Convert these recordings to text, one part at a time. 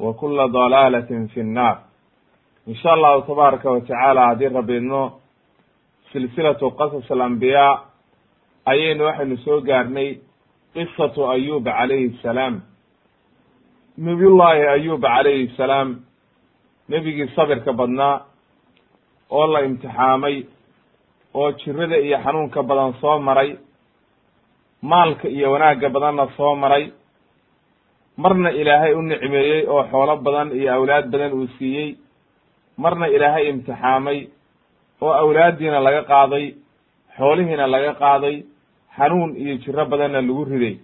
wa kula dalaalatin fi nnaar insha allahu tabaaraka wa tacaala haddii rabidno silsilatu qasas alambiya ayaynu waxaynu soo gaarnay qisatu ayub calayhi salaam. Nabiyullaahi ayub calayhi salaam nebigii sabirka badnaa oo la imtixaamay oo jirada iyo xanuunka badan soo maray maalka iyo wanaagga badanna soo maray marna ilaahay u nicmeeyey oo xoolo badan iyo awlaad badan uu siiyey. Marna ilaahay imtixaamay oo awlaaddiina laga qaaday xoolihiina laga qaaday xanuun iyo jiro badanna lagu riday.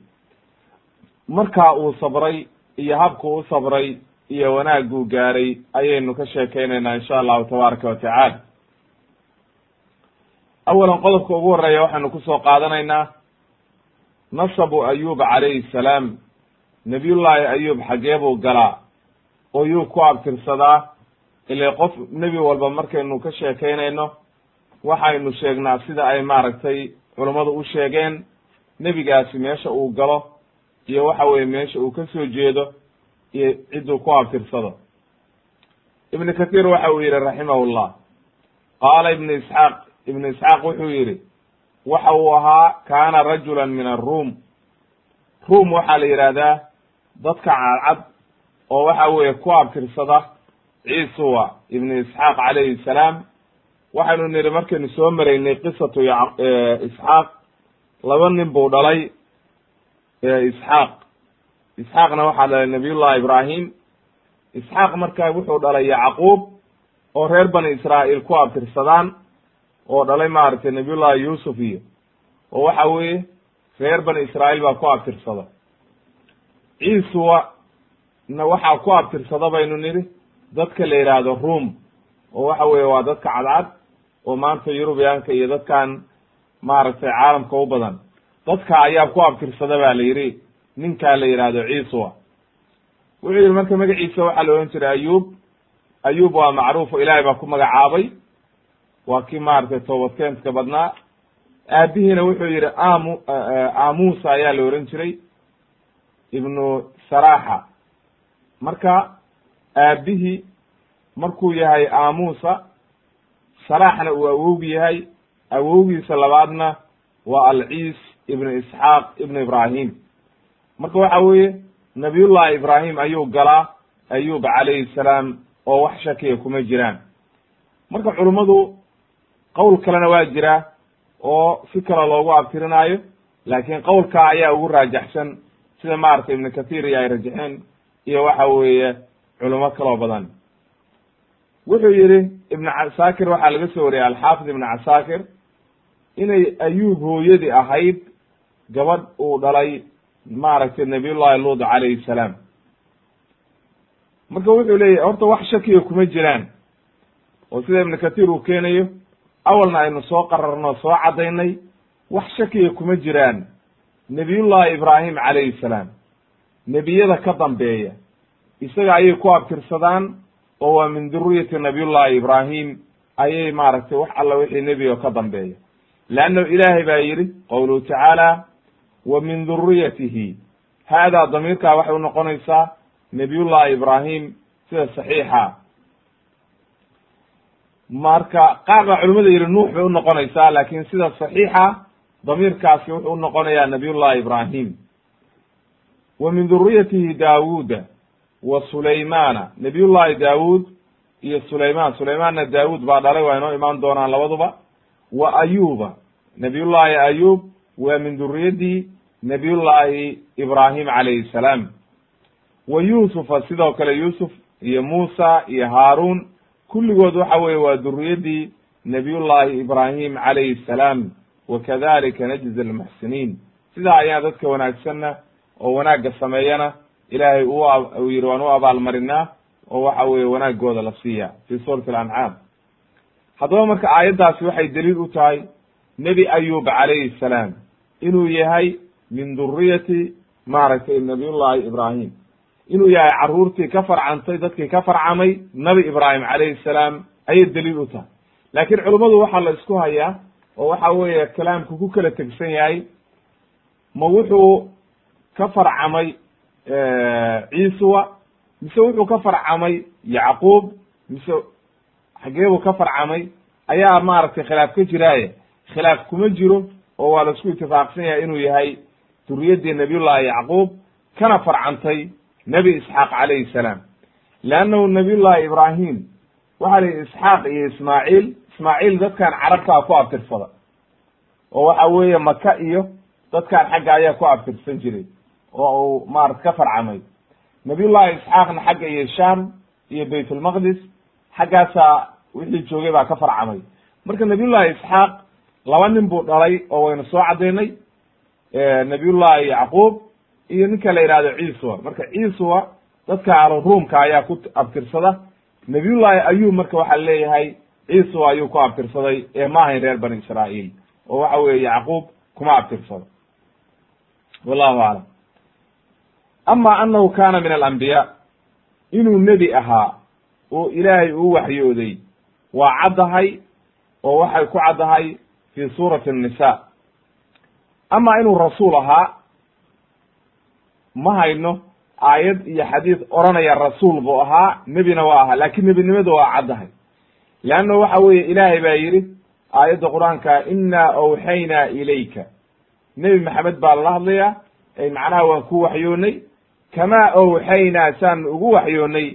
Markaa uu sabray iyo habku u sabray iyo wanaagguu gaaray ayaynu ka sheekeynaynaa insha allahu tabaaraka wa tacaala. Awalan qodobka ugu horreeya waxaynu ku soo qaadanaynaa nasabu ayuba calayhi salaam nebiyullaahi ayub xaggee buu galaa oo yuu ku abtirsadaa ile qof nebi walba markaynu ka sheekaynayno waxaynu sheegnaa sida ay maaragtay culummadu u sheegeen nebigaasi meesha uu galo iyo waxa weye meesha uu ka soo jeedo iyo cidduu ku abtirsado. Ibnu kathiir waxa uu yihi raximahullah. Qaala ibnu isxaaq ibnu isxaaq wuxuu yihi waxa uu ahaa kaana rajulan min aruum ruum waxaa la yidhaahdaa dadka cadcad oo waxa weeye ku abtirsada ciisuwa ibnu isxaaq calayhi salaam. Waxaynu nidhi markaynu soo maraynay qisatu isxaaq. Laba nin buu dhalay isxaaq. Isxaaqna waxaa dhalay nabiyullahi ibraahim. Isxaaq marka wuxuu dhalay yacquub oo reer bani israa'iil ku abtirsadaan oo dhalay maaragtay nabiyullahi yuusuf iyo oo waxa weeye reer bani israa'iil baa ku abtirsada ciisuwa na waxaa ku abtirsada baynu nidhi. Dadka la yidhaahdo room oo waxa weeye waa dadka cadcad oo maanta yurubiyaanka iyo dadkan maaragtay caalamka u badan. Dadka ayaa ku abtirsada ba la yidhi ninkaa la yidhaahdo ciisuwa. Wuxuu yihi marka magaciisa waxaa la ohan jiray ayub ayub waa macruufo ilaahay baa ku magacaabay. Waa kii maaragtay toobadkeenska badnaa. Aabihiina wuxuu yihi amu amusa ayaa la ohan jiray ibnu saraxa marka aabihii markuu yahay amusa saraxna uu awowgi yahay. Awowgiisa labaadna waa alciis ibnu isxaaq ibnu ibrahim marka waxa weeye nabiyullahi ibrahim ayuu galaa ayub calayhi salaam oo wax shakiya kuma jiraan. Marka culummadu qowl kalena waa jiraa oo si kale loogu abtirinaayo laakiin qowlkaa ayaa ugu raajaxsan sida maaragtay ibnu kathir iyo ay rajaxeen iyo waxa weeye culimo kaloo badan. Wuxuu yihi ibnu casaakir waxaa laga soo wariyay alxaafid ibnu casaakir inay ayuub hooyadii ahayd gabadh uu dhalay maaragtay nabiyullahi luud calayhi salaam. Marka wuxuu leeyahy horta wax shakiya kuma jiraan. Oo sida ibnu kathir uu keenayo awalna aynu soo qararno soo caddaynay wax shakiya kuma jiraan nebiyullahi ibraahim calayhi salaam. Nebiyada ka dambeeya. Isaga ayay ku abtirsadaan oo waa min duriyati nabiyullahi ibraahim. Ayay maaragtay wax alla wixii nebi oo ka dambeeya. Leanno ilaahay baa yidhi qowluhu tacaala wa min duriyatihi haadaa damiirkaa waxay unoqonaysaa nabiyullahi ibraahim sida saxiixa. Marka qaar baa culimada yidhi nuux bay unoqonaysaa laakin sida saxiixa damiirkaasi wuxuu unoqonayaa nabiyullahi ibraahim. Wa min duriyatihi daawuuda wa sulaymana nabiyullahi daawuud iyo sulayman sulaymanna daawuud baa dhalay waa inoo imaan doonaan labaduba. Wa ayuba nabiyullahi ayub waa min duriyadii nabiyullahi ibraahim calayhi salaam. Wa yuusufa sidoo kale yuusuf iyo muusa iyo haaruun. Kulligood waxa weye waa duriyadii nabiyullahi ibraahim calayhi salaam wa kadalika najzi almuxsiniin sidaa ayaan dadka wanaagsanna oo wanaagga sameeyana ilaahay uu yidhi waan u abaalmarinaa oo waxa weeye wanaagooda la siiya fi suurati alancaam haddaba marka aayaddaasi waxay daliil u tahay nebi ayub calayhi salaam inuu yahay min duriyati maaragtay nabiyullahi ibraahim inuu yahay carruurtii ka farcantay dadkii ka farcamay nabi ibraahim calayhi salaam ayay daliil u tahay laakiin culummadu waxaa la isku hayaa oo waxa weeye kalaamku ku kala tegsan yahay ma wuxuu ka farcamay ciisuwa mise wuxuu ka farcamay yacquub mise xageebuu ka farcamay ayaa maaragtay khilaaf ka jiraaye. Khilaaf kuma jiro oo waa la isku itifaaqsan yahay inuu yahay duriyadii nabiyullahi yacquub kana farcantay nebi isxaaq calayhi salaam. Leannahu nabiyullahi ibraahim waxaa la yidhi isxaaq iyo ismaaciil ismaaciil dadkan carabtaa ku abtirsada oo waxa weeye maka iyo dadkan xagga ayaa ku abtirsan jiray. Oo uu maarata ka farcamay. Nabiyullahi isxaaqna xagga iyo sham iyo baytulmaqdis xaggaasaa wixii joogay baa ka farcamay. Marka nabiyullahi isxaaq laba nin buu dhalay oo waynu soo caddaynay nabiyullahi yacquub iyo ninka la yihahdo ciiswa marka ciiswa dadka alo ruumka ayaa ku abtirsada. Nabiyullahi ayub marka waxaa leeyahay ciiswa ayuu ku abtirsaday ee ma ahayn reer bani israa'iil. Oo waxa weeye yacquub kuma abtirsado. Wallahu aclam ama anahu kana min alambiya inuu nebi ahaa oo ilaahay uu waxyooday waa caddahay oo waxay ku caddahay fi suurati الnisa ama inuu rasuul ahaa ma hayno aayad iyo xadiid oranaya rasuul buu ahaa nebina waa ahaa laakiin nebinimada waa caddahay leanna waxa weeye ilaahay baa yidhi aayadda qur'aanka inaa awxaynaa ilayka nebi maxamed baa lala hadlayaa ay macnaha waan ku waxyoonay kamaa awxaynaa saan ugu waxyoonay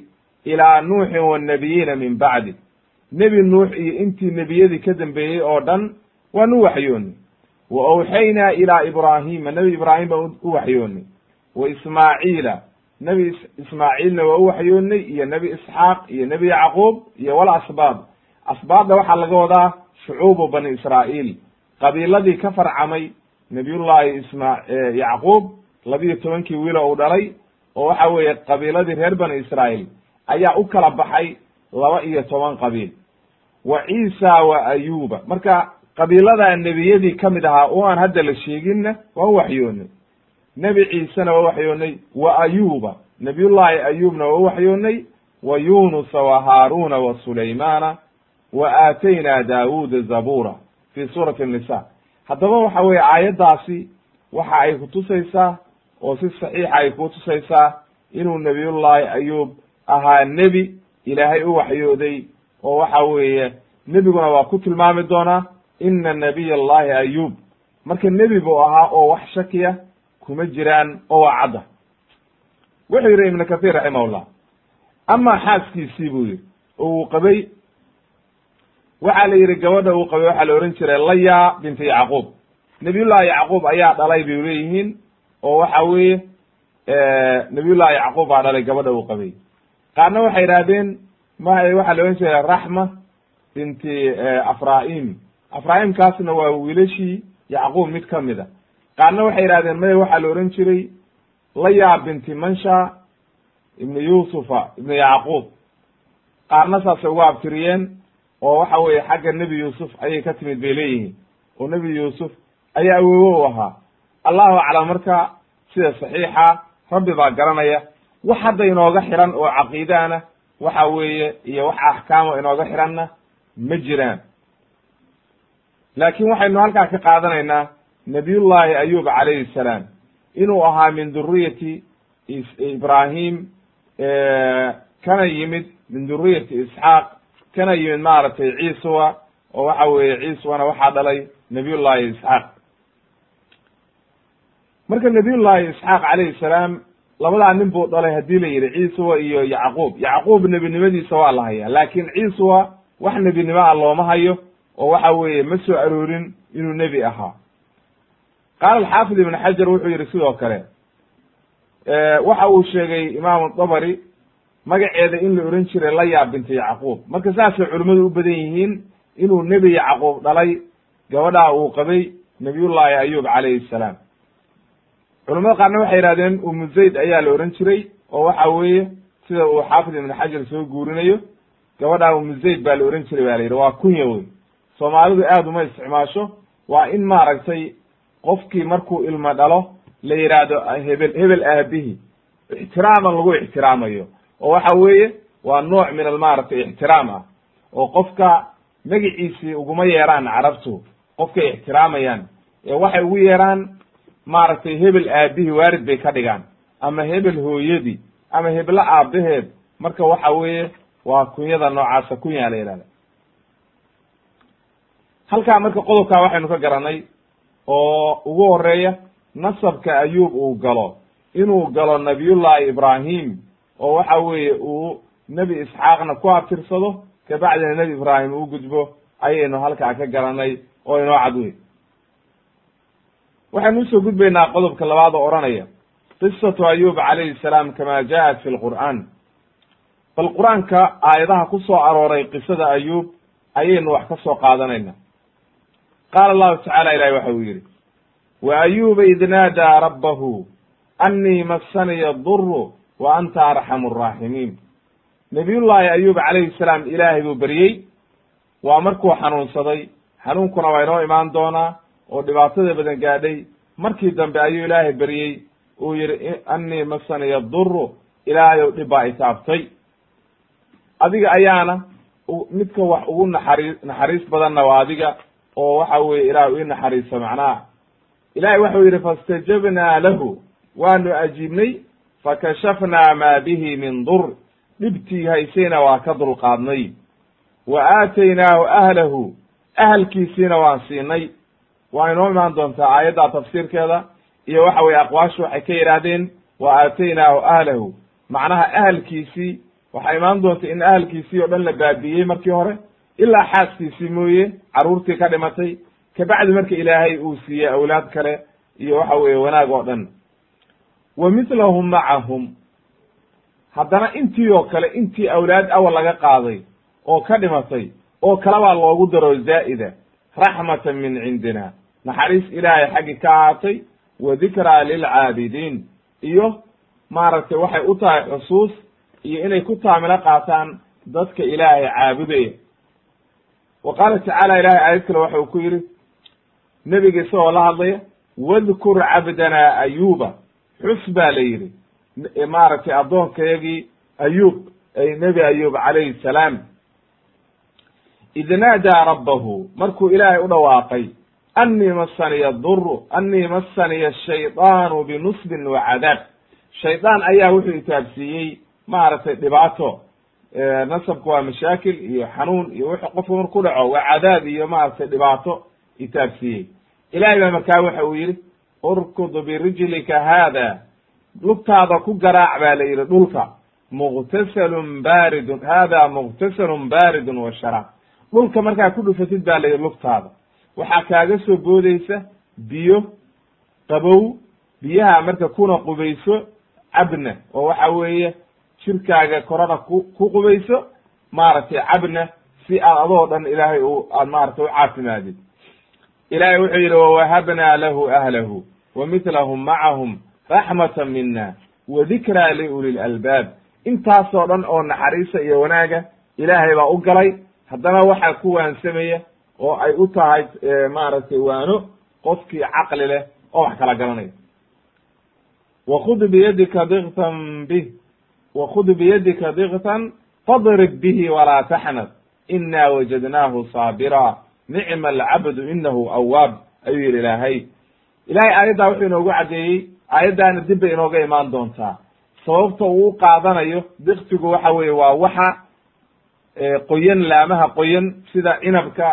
ilaa nuuxin wannabiyiina min bacdi nebi nuux iyo intii nebiyadii ka dambeeyey oo dhan waan u waxyoonay wa awxaynaa ilaa ibraahima nebi ibraahim baan u waxyoonay wa ismaaciila nebi ismaaciilna waa u waxyoonay iyo nebi isxaaq iyo nebi yacquub iyo wal asbaab asbaabda waxaa laga wadaa shucuubu bani israa'iil. Qabiiladii ka farcamay nabiyullahi isma yacquub labiyo tobankii wiilo uu dhalay oo waxa weeye qabiiladii reer bani israa'iil ayaa u kala baxay laba iyo toban qabiil. Wa ciisa wa ayuba marka qabiiladaa nebiyadii ka mid ahaa oo aan hadda la sheeginna waa u waxyoonay. Nebi ciisena waa waxyoonay wa ayuba nabiyullahi ayubna waa u waxyoonay wa yunusa wa haaruna wa sulaymana wa aataynaa daawuda zabura fi suurati الnisa haddaba waxa weeye aayaddaasi waxa ay kutusaysaa oo si saxiixa ay kutusaysaa inuu nabiyullahi ayub ahaa nebi ilaahay u waxyooday oo waxa weeye nebiguna waa ku tilmaami doonaa ina nabiy allahi ayub marka nebi buu ahaa oo wax shakiya kuma jiraan oo waa cadda wuxuu yidhi ibnu kathir raximahullah amaa xaaskiisii buu yidhi oo uu qabay waxaa la yidhi gabadha uu qabay waxaa la ohan jiray laya binti yacquub. Nabiyullahi yacquub ayaa dhalay bay leeyihiin oo waxa weeye nabiyullahi yacquub baa dhalay gabadha uu qabay. Qaarna waxay idhahdeen ma waxaa la ohan jiray raxma binti afraim afraimkaasna waa wiilashii yacquub mid ka mid a. Qaarna waxay idhahdeen maya waxaa la ohan jiray laya binti mansha ibnu yusufa ibnu yacquub. Qaarna saasay uga abtiriyeen oo waxa weeye xagga nebi yuusuf ayay ka timid bay leeyihiin. Oo nebi yuusuf ayaa awoowo u ahaa. Allahu aclam marka sida saxiixa rabbi baa garanaya wax hadda inooga xiran oo caqiidaana waxa weeye iyo wax axkaamo inooga xiranna ma jiraan. Laakiin waxaynu halkaa ka qaadanaynaa nabiyullaahi ayub calayhi salaam inuu ahaa min duriyati ibrahim kana yimid min duriyati isxaaq kana yimid maaragtay ciisuwa oo waxa weeye ciisuwana waxaa dhalay nabiyullahi isxaaq. Marka nabiyullahi isxaaq calayhi salaam labadaa nin buu dhalay haddii la yidhi ciisuwa iyo yacquub. Yacquub nebinimadiisa waa la hayaa laakin ciisuwa wax nebinimo ah looma hayo oo waxa weeye ma soo aroorin inuu nebi ahaa. Qaala alxaafid ibn xajar wuxuu yidhi sidoo kale waxa uu sheegay imaamu dabari magaceeda in la ohan jiray layaa binta yacquub. Marka saasay culimmadu u badan yihiin inuu nebi yacquub dhalay gabadhaa uu qabay nabiyullaahi ayub calayhi salaam. Culamada qaarna waxay yihahdeen umu zayd ayaa la ohan jiray oo waxa weeye sida uu xaafid ibn xajar soo guurinayo gabadhaa umu zayd baa la ohan jiray ba la yidhi waa kunya wey soomaalidu aad uma isticmaasho. Waa in maaragtay qofkii markuu ilmo dhalo la yidhaahdo hebel hebel aabihi. Ixtiraaman lagu ixtiraamayo oo waxa weeye waa nooc min almaaragtay ixtiraam ah oo qofka magiciisii uguma yeeraan carabtu qofkay ixtiraamayaan ee waxay ugu yeeraan maaragtay hebel aabihii waarid bay ka dhigaan ama hebel hooyadii ama heblo aabaheed marka waxa weeye waa kunyada noocaasa kunyaa la yidhahda. Halkaa marka qodobkaa waxaynu ka garanay oo ugu horreeya nasabka ayuub uu galo inuu galo nabiyullahi ibrahim oo waxa weeye uu nebi isxaaqna ku abtirsado kabacdina nebi ibraahim uu gudbo ayaynu halkaa ka garanay oo inoo cad wey waxaynu u soo gudbaynaa qodobka labaad oo odhanaya. Qisatu ayub calayhi salaam kama ja'at fi lqur'aan bal qur'aanka aayadaha ku soo arooray qisada ayub ayaynu wax ka soo qaadanayna. Qaala allahu tacala ilahi waxa uu yidhi wa ayuba id naadaa rabbahu annii massaniya duru wa anta arxamu araaximiin nabiyullaahi ayub calayhi salaam ilaahay buu beryey waa markuu xanuunsaday. Xanuunkuna waa inoo imaan doonaa oo dhibaatada badan gaadhay. Markii dambe ayuu ilaahay beryey uu yidhi annii massaniya duru ilaahayow dhib baa itaabtay adiga ayaana midka wax ugu naxari naxariis badanna waa adiga oo waxa weye ilaah ii naxariiso macnaha. Ilahay waxau yidhi faاstajabnaa lahu. Waanu ajiibnay fakashafnaa maa bihi min dur dhibtii haysayna waa ka dulqaadnay. wa aataynaahu ahlahu ahalkiisiina waan siinay. waa inoo imaan doontaa aayadda tafsiirkeeda. iyo waxa weye aqwaashu waxay ka yidhaahdeen wa aataynaahu ahlahu macnaha ahalkiisii waxaa imaan doonta in ahalkiisii oo dhan la baabi'iyey markii hore ilaa xaaskiisii mooye carruurtii ka dhimatay kabacdi marka ilaahay uu siiyey awlaad kale iyo waxa weeye wanaag oo dhan wa mithlahum macahum haddana intii oo kale intii awlaad awal laga qaaday oo ka dhimatay oo kalebaa loogu daro zaa'ida raxmatan min cindina. Naxariis ilaahay xaggi ka ahaatay wa dikraa lilcaabidiin iyo maaragtay waxay u tahay xusuus iyo inay ku taamilo qaataan dadka ilaahay caabudaya wa qaala tacaala ilahay aayad kale waxa uu ku yidhi nebiga isagoo la hadlaya wadkur cabdanaa ayuba xus baa la yidhi. Maaragtay addoonkayagii ayub ay nebi ayub calayhi salaam. Id naadaa rabbahu markuu ilaahay u dhawaaqay annii masaniya duru annii masaniya shaydaanu binusbin wa cadaab. Shaydaan ayaa wuxuu itaabsiiyey maaragtay dhibaato nasabku waa mashaakil iyo xanuun iyo wuxuu qofka mar ku dhaco waa cadaab iyo maaragtay dhibaato itaabsiiyey. Ilahay baa markaa waxa uu yidhi urkud birijlika haada. Lugtaada ku garaac baa la yidhi dhulka. Muqtasalun baaridun hada muqtasalun baaridun wa sharaab dhulka markaa ku dhufatid baa la yidhi lugtaada. Waxaa kaaga soo boodeysa biyo qabow biyaha marka kuna qubayso cabna oo waxa weeye jirkaaga korana ku ku qubayso maaragtay cabna si aad adoo dhan ilaahay u aad maaragtay u caafimaadid. Ilahay wuxuu yidhi wawahabnaa lahu ahlahu wa mitlahum macahum raxmatan mina wa dikraa liuli lalbaab intaasoo dhan oo naxariisa iyo wanaaga ilaahay baa u galay haddana waxaa ku waansamaya oo ay u tahay maaragtay waano qofkii caqli leh oo wax kala garanaya wakud biyadika diktan bih wakud biyadika diktan fadrib bihi walaa taxnad inaa wajadnaahu saabira nicma alcabdu inahu awaab ayuu yidhi ilaahay ilahay aayaddaa wuxuu inoogu caddeeyey aayaddaana dib bay inooga imaan doontaa. Sababta uu qaadanayo diktigu waxa weeye waa waxa qoyan laamaha qoyan sida cinabka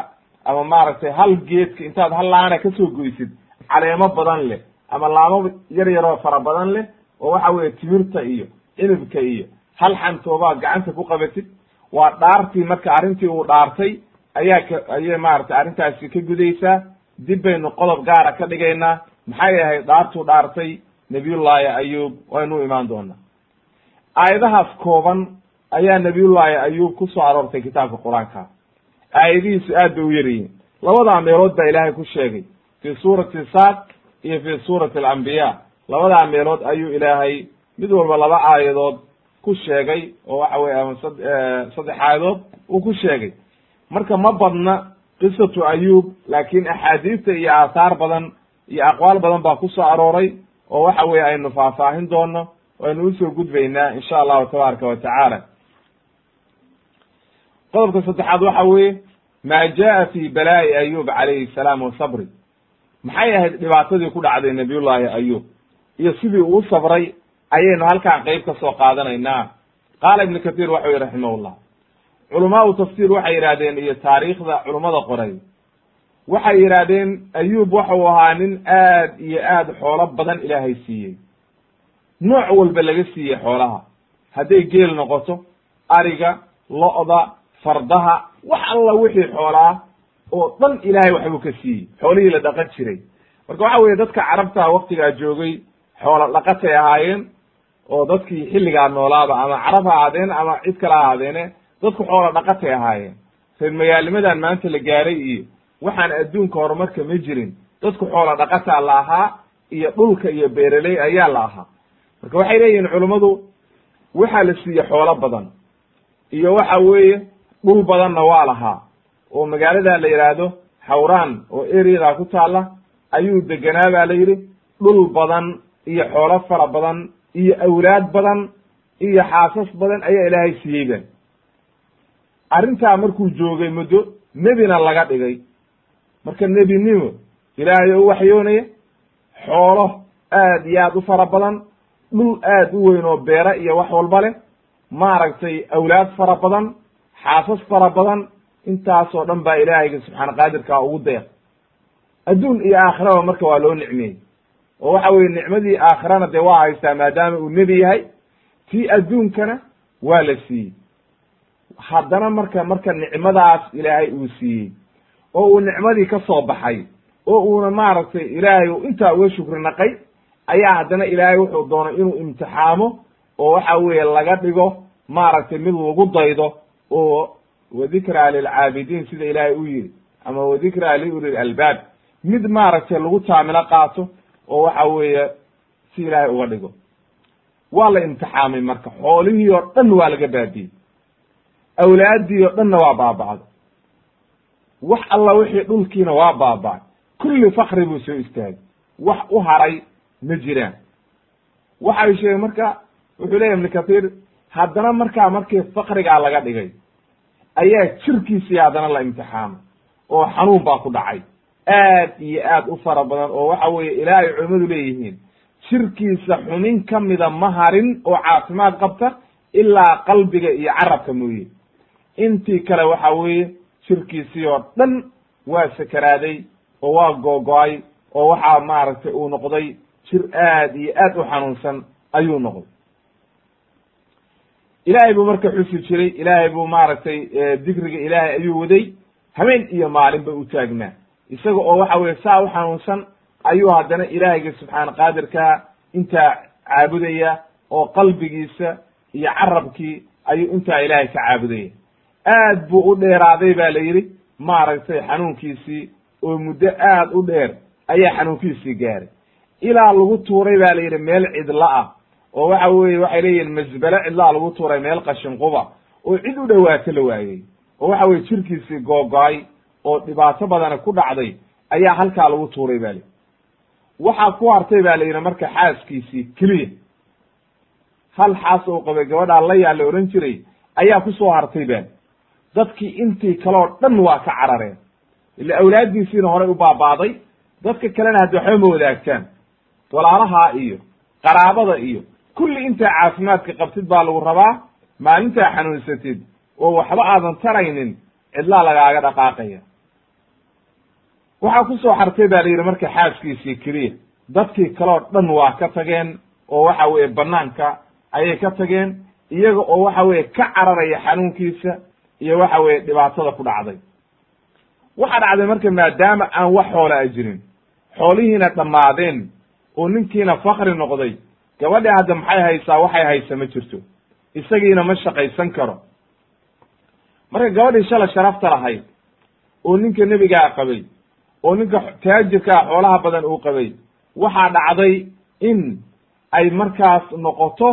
ama maaragtay hal geedka intaad hal laana ka soo goysid caleemo badan leh ama laamo yar yaroo fara badan leh oo waxa weeye timirta iyo cinibka iyo hal xantoobaad gacanta ku qabatid waa dhaartii marka arrintii uu dhaartay ayaa ka ayay maaragtay arrintaasi ka gudaysaa dib baynu qodob gaara ka dhigaynaa. Maxay ahayd dhaartuu dhaartay? Nabiyullaahi ayuub waynu imaan doonaa. Aayadahaas kooban ayaa nabiyullaahi ayuub ku soo aroortay kitaabka qur'aanka. Aayadihiisu aad bay u yaryihiin labadaa meelood baa ilaahay ku sheegay. Fii suurati saad iyo fii suurati alambiya labadaa meelood ayuu ilaahay mid walba laba aayadood ku sheegay oo waxa weye ama saddex aayadood uu ku sheegay. Marka ma badna qisatu ayuub laakiin axaadiista iyo aathaar badan iyo aqwaal badan baa ku soo arooray oo waxa weye aynu faahfaahin doono waynu u soo gudbaynaa insha allahu tabaaraka wa tacaala. Qodobka saddexaad waxa weeye maa jaa fi balaa'i ayub calayhi salaam wa sabri. Maxay ahayd dhibaatadii ku dhacday nabiyullaahi ayub? Iyo sidii uu sabray ayaynu halkaan qeyb ka soo qaadanaynaa. Qaala ibnu kathiir waxau yihi raximahullah culamaau tafsiir waxay yidhahdeen iyo taariikhda culummada qoray. Waxay yidhaahdeen ayub waxau ahaa nin aad iyo aad xoolo badan ilaahay siiyey. Nooc walba laga siiyey xoolaha. Hadday geel noqoto ariga lo'da fardaha wax alla wixii xoolaa oo dhan ilaahay waxbuu ka siiyey. Xoolihii la dhaqan jiray. Marka waxa weeye dadka carabta waktigaa joogay xoola dhaqatay ahaayeen oo dadkii xilligaa noolaaba ama carab ha ahaadeen ama cid kale ha ahaadeene dadku xoola dhaqatay ahaayeen. Reer magaalnimadan maanta la gaaray iyo waxaan adduunka horumarka ma jirin. Dadku xoola dhaqataa la ahaa iyo dhulka iyo beeraley ayaa la ahaa. Marka waxay leeyihiin culummadu waxaa la siiye xoolo badan iyo waxa weeye dhul badanna waa lahaa. Oo magaalada la yidhaahdo xawraan oo ereyadaa ku taalla ayuu degenaa baa la yidhi. Dhul badan iyo xoolo fara badan iyo awlaad badan iyo xaasas badan ayaa ilaahay siiyey ba arrintaa markuu joogay muddo nebina laga dhigay. Marka nebinimo ilaahay u waxyoonaya xoolo aad iyo aad u fara badan dhul aad u weyn oo beera iyo wax walba leh maaragtay awlaad fara badan xaasas fara badan intaasoo dhan baa ilaahayga subxaana qaadirkaa ugu deeq adduun iyo aakhiraba marka waa loo nicmeeyey. Oo waxa weye nicmadii aakhirana dee waa haystaa maadaama uu nebi yahay tii adduunkana waa la siiyey haddana marka marka nicmadaas ilaahay uu siiyey oo uu nicmadii ka soo baxay oo uuna maaragtay ilaahay intaa uga shukri naqay ayaa haddana ilaahay wuxuu doonay inuu imtixaamo oo waxa weeye laga dhigo maaragtay mid lagu daydo oo wadikraa lilcaabidiin sida ilaahay u yidhi ama wadikraa liuli albaab mid maaragtay lagu taamilo qaato oo waxa weeye si ilaahay uga dhigo. Waa la imtixaamay marka xoolihii oo dhan waa laga baabiyey awlaaddii oo dhanna waa baaba'day wax alla wixii dhulkiina waa baaba'ay kulli fakri buu soo istaagay. Wax u haray ma jiraan. Waxay sheegeen marka wuxuu leyahy ibnu kathiir haddana markaa markii fakrigaa laga dhigay ayaa jirkiisii haddana la imtixaamay oo xanuun baa ku dhacay. Aad iyo aad u fara badan oo waxa weeye ilaa ay culimmadu leeyihiin jirkiisa xumin ka mida ma harin oo caafimaad qabta ilaa qalbiga iyo carabka mooye intii kale waxa weeye jirkiisii oo dhan waa sakaraaday oo waa googo-ay oo waxaa maaragtay uu noqday jir aad iyo aad u xanuunsan ayuu noqday. Ilaahay buu marka xusi jiray ilaahay buu maaragtay dikriga ilaahay ayuu waday habeen iyo maalinba u taagnaa. Isaga oo waxa weye saa u xanuunsan ayuu haddana ilaahayga subxaana qaadirkaa intaa caabudaya oo qalbigiisa iyo carabkii ayuu intaa ilaahay ka caabudaya aad buu u dheeraaday ba la yidhi maaragtay xanuunkiisii oo muddo aad u dheer ayaa xanuunkiisii gaaray. Ilaa lagu tuuray ba la yidhi meel cidla ah oo waxa weye waxay leeyihiin masbele cidlaa lagu tuuray meel qashinquba oo cid u dhowaato la waayey. Oo waxa weye jirkiisii googo-ay oo dhibaato badana ku dhacday ayaa halkaa lagu tuuray ba li waxaa ku hartay ba la yidhi marka xaaskiisii keliya. Hal xaas oo qabay gabadhaa layaa la ohan jiray ayaa ku soo hartay ba dadkii intii kaleoo dhan waa ka carareen. Ila awlaaddiisiina horay u baabaaday dadka kalena haddi waxba ma wadaagtaan. Walaalahaa iyo qaraabada iyo kulli intaa caafimaadka qabtid baa lagu rabaa maalintaa xanuunsatid oo waxba aadan taraynin cidlaa lagaaga dhaqaaqaya. Waxaa ku soo xartay baa la yidhi marka xaaskiisii keliya dadkii kaleo dhan waa ka tageen oo waxa weeye banaanka ayay ka tageen iyaga oo waxa weeye ka cararaya xanuunkiisa iyo waxa weeye dhibaatada ku dhacday. Waxaa dhacday marka maadaama aan wax xoola a jirin xoolihiina dhammaadeen oo ninkiina fakri noqday gabadhi hadda maxay haysaa waxay haysa ma jirto. Isagiina ma shaqaysan karo. Marka gabadhii shala sharafta lahayd oo ninka nebigaa qabay oo ninka taajirkaa xoolaha badan uu qabay waxaa dhacday in ay markaas noqoto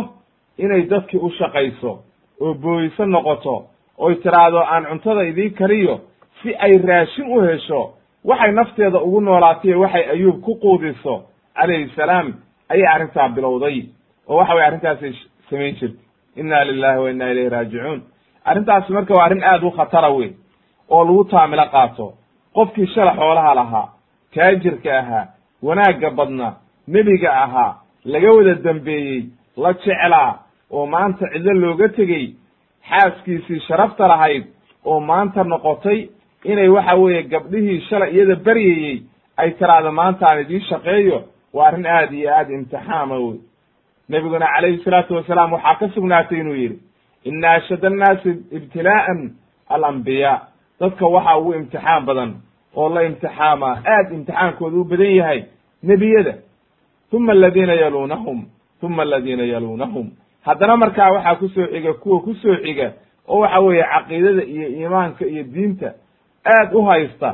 inay dadkii u shaqayso oo booyso noqoto oy tiraahdo aan cuntada idii kariyo si ay raashin u hesho waxay nafteeda ugu noolaatay waxay ayuub ku quudiso calayhi salaam ayay arrintaa bilowday oo waxa weye arrintaasay samayn jirtay. Inna lilahi wa inna ilayhi raajicuun. Arrintaasi marka waa arrin aad u khatara wey oo lagu taamilo qaato. Qofkii shala xoolaha lahaa taajirka ahaa wanaagga badna nebiga ahaa laga wada dambeeyey la jeclaa oo maanta cidlo looga tegey xaaskiisii sharafta lahayd oo maanta noqotay inay waxa weeye gabdhihii shalay iyada baryayey ay tiraahdo maanta aan idiin shaqeeyo waa arrin aad iyo aad imtixaama wey nebiguna calayhi salaatu wasalaam waxaa ka sugnaatay inuu yidhi ina ashad annaasi ibtilaa'an alambiyaa dadka waxaa ugu imtixaan badan oo la imtixaamaa aad imtixaankooda u badan yahay nebiyada. Uma aladiina yaluunahum uma aladiina yaluunahum haddana markaa waxaa ku soo xiga kuwa ku soo xiga oo waxa weeye caqiidada iyo iimaanka iyo diinta aad u haysta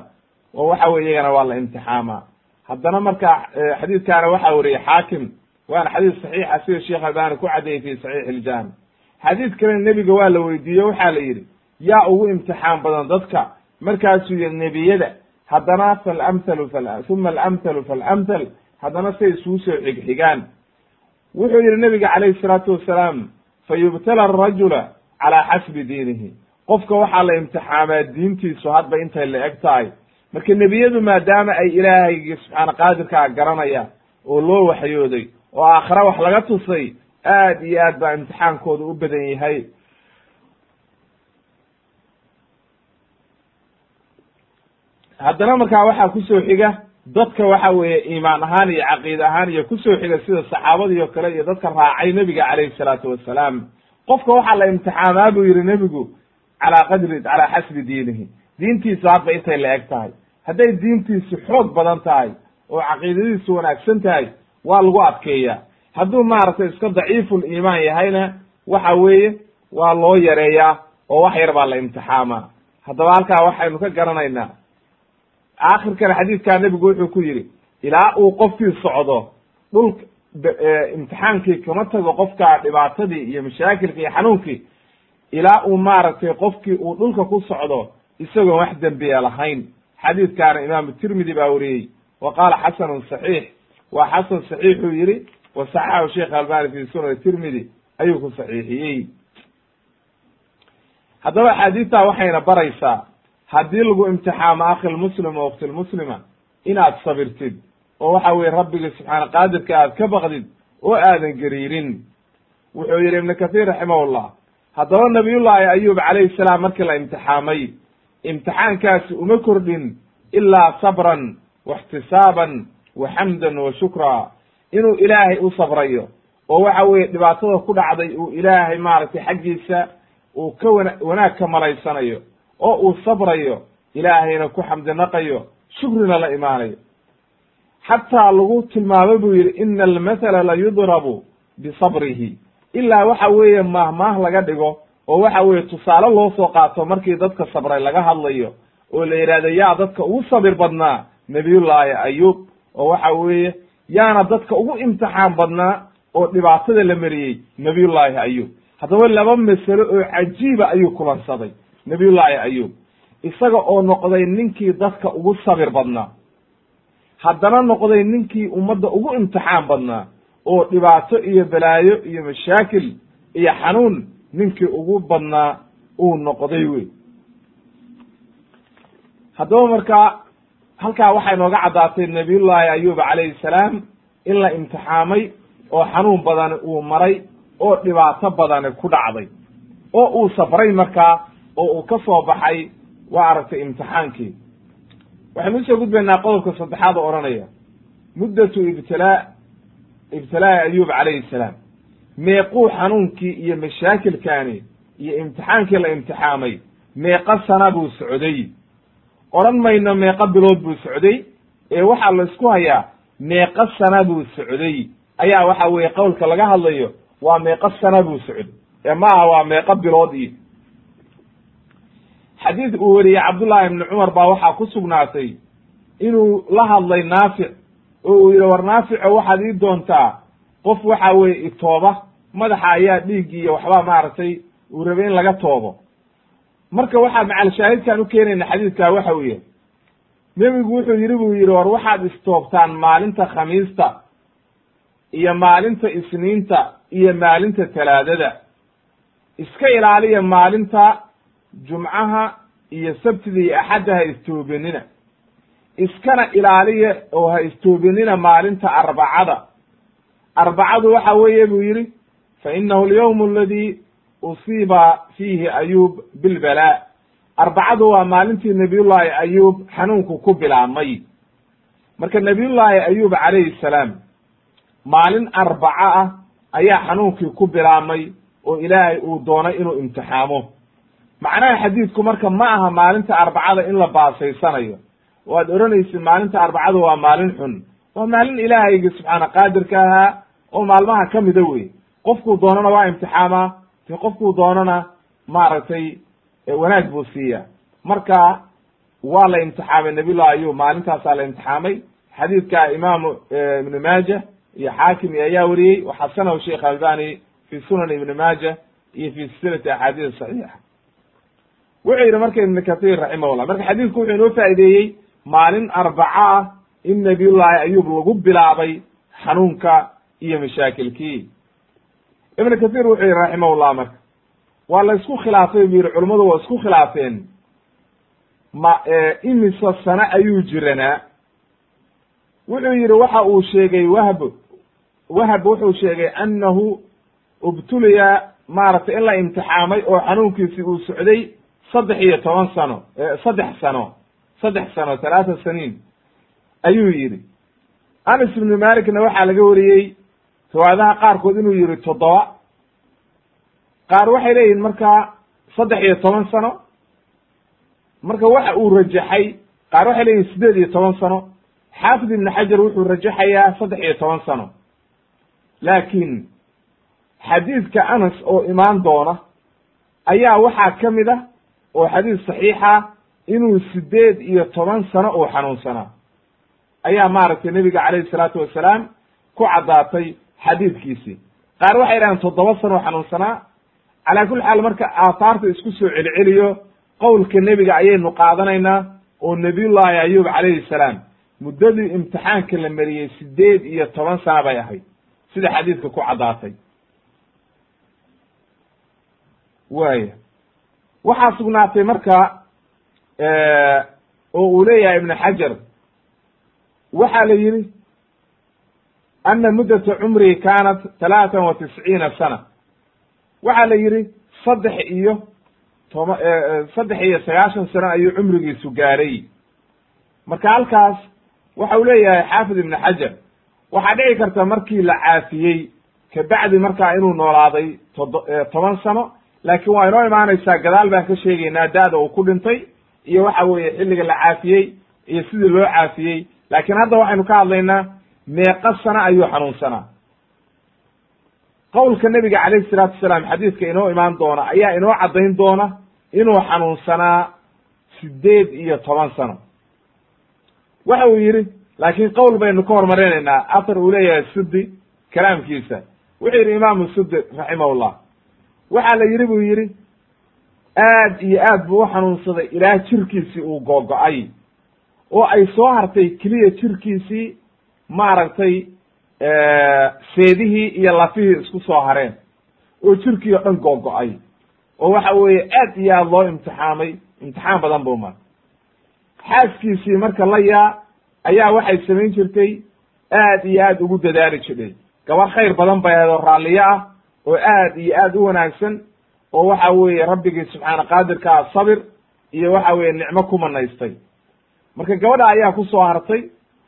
oo waxa weye iyagana waa la imtixaamaa. Haddana markaa xadiidkaana waxaa wariyey xaakim waana xadiis saxiixa sida sheekh albani ku caddeeyey fi saxiix iljaami xadiid kalena nebiga waa la weydiiye waxaa la yidhi yaa ugu imtixaan badan dadka markaasuu yihi nebiyada haddana falamhalu uma alamhalu faalamhal haddana say isugu soo xigxigaan wuxuu yihi nebiga calayhi salaatu wasalaam fayubtala arajula calaa xasbi diinihi. Qofka waxaa la imtixaamaa diintiisu hadba intay la eg tahay. Marka nebiyadu maadaama ay ilaahaygi subxaana qaadirkaa garanaya oo loo waxyooday oo aakhira wax laga tusay aad iyo aad baa imtixaankooda u badan yahay. Haddana markaa waxaa ku soo xiga dadka waxa weeye iimaan ahaan iyo caqiide ahaan iyo ku soo xiga sida saxaabadii o kale iyo dadka raacay nebiga calayhi salaatu wasalaam. Qofka waxaa la imtixaamaa buu yihi nebigu calaa qadri calaa xasbi diinihi. Diintiisu hadba intay la eg tahay. Hadday diintiisu xoog badan tahay oo caqiidadiisu wanaagsan tahay waa lagu adkeeyaa. Hadduu maaragtay iska daciiful iimaan yahayna waxa weeye waa loo yareeyaa oo wax yar baa la imtixaamaa. Haddaba halkaa waxaynu ka garanaynaa aakhirkana xadiidkaa nebigu wuxuu ku yidhi ilaa uu qofkii socdo dhulka imtixaankii kama tago qofka dhibaatadii iyo mashaakilkii iyo xanuunkii ilaa uu maaragtay qofkii uu dhulka ku socdo isagoon wax dembiya lahayn. Xadiidkaana imaamu tirmidi baa wariyey wa qaala xasanun saxiix. Waa xasan saxiixuu yidhi wa saxaxahu sheekh albani fi sunan tirmidi ayuu ku saxiixiyey. Haddaba axaadiistaa waxayna baraysaa haddii lagu imtixaamo akhilmuslim oo uktilmuslima inaad sabirtid oo waxa weye rabbigii subxaana qaadirka aad ka baqdid oo aadan gariirin. Wuxuu yidhi ibnu kathiir raximahullah haddaba nabiyullaahi ayub calayhi salaam markii la imtixaamay imtixaankaasi uma kordhin ilaa sabran waxtisaaban wa xamdan wa shukra inuu ilaahay u sabrayo oo waxa weeye dhibaatada ku dhacday uu ilaahay maaragtay xaggiisa uu ka wana wanaag ka malaysanayo oo uu sabrayo ilaahayna ku xamdinaqayo shukrina la imaanayo. Xataa lagu tilmaamo buu yidhi ina almathala la yudrabu bisabrihi. Ilaa waxa weeye maahmaah laga dhigo oo waxa weeye tusaale loo soo qaato markii dadka sabray laga hadlayo oo la yidhahdo yaa dadka ugu sabir badnaa nabiyullaahi ayub oo waxa weeye yaana dadka ugu imtixaan badnaa oo dhibaatada la mariyey nabiyullaahi ayub haddaba laba masalo oo cajiiba ayuu kulansaday nabiyullaahi ayub isaga oo noqday ninkii dadka ugu sabir badnaa haddana noqday ninkii ummadda ugu imtixaan badnaa oo dhibaato iyo balaayo iyo mashaakil iyo xanuun ninkii ugu badnaa uu noqday wey haddaba marka halkaa waxay nooga caddaatay nabiyullaahi ayub calayhi salaam in la imtixaamay oo xanuun badani uu maray oo dhibaato badani ku dhacday oo uu safray markaa oo uu ka soo baxay waa aragtay imtixaankii. Waxaynu u soo gudbaynaa qodobka saddexaad oo odhanaya. Muddatu ibtilaa ibtilaa'i ayub calayhi salaam. Meequu xanuunkii iyo mashaakilkaani iyo imtixaankii la imtixaamay meeqa sana buu socday. Odhan mayno meeqa bilood buu socday ee waxaa la isku hayaa meeqa sana buu socday. Ayaa waxa weeye qowlka laga hadlayo waa meeqa sana buu socday. Ee ma aha waa meeqa bilood iyo xadiid uu weriyey cabdullaahi ibni cumar baa waxaa ku sugnaatay inuu la hadlay naafic oo uu yidhi war naafico waxaad ii doontaa qof waxa weeye itooba madaxa ayaa dhiig iyo waxba maaragtay uu rabay in laga toobo. Marka waxaa macalshaahidkaan u keenayna xadiidkaa waxa uu yahay nebigu wuxuu yidhi buu yidhi war waxaad istoobtaan maalinta khamiista iyo maalinta isniinta iyo maalinta talaadada. Iska ilaaliya maalinta jumcaha iyo sabtida iyo axadda ha istoobinina iskana ilaaliya oo ha istoobinina maalinta arbacada. Arbacadu waxa weeye buu yidhi fa inahu alyawm aladi usiiba fiihi ayub bilbalaa arbacadu waa maalintii nabiyullaahi ayub xanuunku ku bilaabmay. Marka nabiyullaahi ayub calayhi salaam maalin arbaco ah ayaa xanuunkii ku bilaabmay oo ilaahay uu doonay inuu imtixaamo macnaha xadiidku marka ma aha maalinta arbacada in la baasaysanayo. Oo aad odhanaysid maalinta arbacada waa maalin xun. Waa maalin ilaahaygi subxaana qaadirka ahaa oo maalmaha ka mida wey qofkuu doonana waa imtixaamaa de qofkuu doonana maaragtay wanaag buu siiya. Marka waa la imtixaamay nabiyullah ayub maalintaasaa la imtixaamay. Xadiidka imaamu ibnu maaja iyo xaakim ayaa wariyey. Waxasanahu sheikh albani fi sunan ibni maaja iyo fi silsilati axaadiis saxiixa wuxuu yidhi marka ibn kathir raximahullah marka xadiidku wuxuu inoo faa'ideeyey maalin arbaco ah in nabiyullaahi ayub lagu bilaabay xanuunka iyo mashaakilkii ibn kathir wuxuu yihi raximahullah marka waa la isku khilaafay buu yihi culummadu waa isku khilaafeen ma imisa sane ayuu jiranaa wuxuu yidhi waxa uu sheegay wahb wahab wuxuu sheegay annahu ubtuliya maaragtay in la imtixaamay oo xanuunkiisi uu socday saddex iyo toban sano saddex sano saddex sano talaata saniin ayuu yidhi. Anas ibnu malikna waxaa laga wariyey riwaayadaha qaarkood inuu yihi toddoba. Qaar waxay leeyihiin markaa saddex iyo toban sano marka waxa uu rajaxay qaar waxay leeyihiin siddeed iyo toban sano. Xaafid ibn xajar wuxuu rajaxayaa saddex iyo toban sano. Laakiin xadiidka anas oo imaan doona ayaa waxaa ka mid ah oo xadiis saxiixa inuu siddeed iyo toban sano uu xanuunsanaa. Ayaa maaragtay nebiga calayhi salaatu wasalaam ku caddaatay xadiidkiisii. Qaar waxay dhahaan toddoba sano oo xanuunsanaa. Calaa kulli xaal marka aathaarta isku soo celceliyo qowlka nebiga ayaynu qaadanaynaa oo nebiyullaahi ayub calayhi salaam muddadii imtixaanka la mariyey siddeed iyo toban sana bay ahayd. Sida xadiidka ku caddaatay. Waaya waxaa sugnaatay marka oo uu leeyahay ibnu xajar waxaa la yidhi ana muddata cumrihi kaanat talaatan wa tisciina sana. Waxaa la yidhi saddex iyo toba saddex iyo sagaashan sano ayuu cumrigiisu gaaray. Marka halkaas waxa uu leeyahay xaafid ibnu xajar waxaa dhici karta markii la caafiyey kabacdi markaa inuu noolaaday todo toban sano laakiin waa inoo imaanaysaa gadaal baan ka sheegaynaa da-da uu ku dhintay iyo waxa weeye xilliga la caafiyey iyo sidii loo caafiyey. Laakiin hadda waxaynu ka hadlaynaa meeqa sano ayuu xanuunsanaa. Qowlka nebiga calayhi salaatu wasalaam xadiidka inoo imaan doona ayaa inoo caddayn doona inuu xanuunsanaa siddeed iyo toban sano. Waxa uu yidhi laakiin qowl baynu ka hormarinaynaa athar uu leeyahay sudi kalaamkiisa. Wuxuu yidhi imaamu sudi raximahullah waxaa la yidhi buu yidhi aad iyo aad buu u xanuunsaday. Ilaa jirkiisii uu googo-ay oo ay soo hartay keliya jirkiisii maaragtay seedihii iyo lafihii isku soo hareen. Oo jirkii oo dhan googo-ay oo waxa weeye aad iyo aad loo imtixaamay. Imtixaan badan buu mar xaaskiisii marka la yaa ayaa waxay samayn jirtay. Aad iyo aad ugu dadaali jirtay. Gabar khayr badan bay ahayd oo raalliyo ah oo aad iyo aad u wanaagsan oo waxa weeye rabbigii subxaana qaadirka ah sabir iyo waxa weeye nicmo ku manaystay. Marka gabadha ayaa ku soo hartay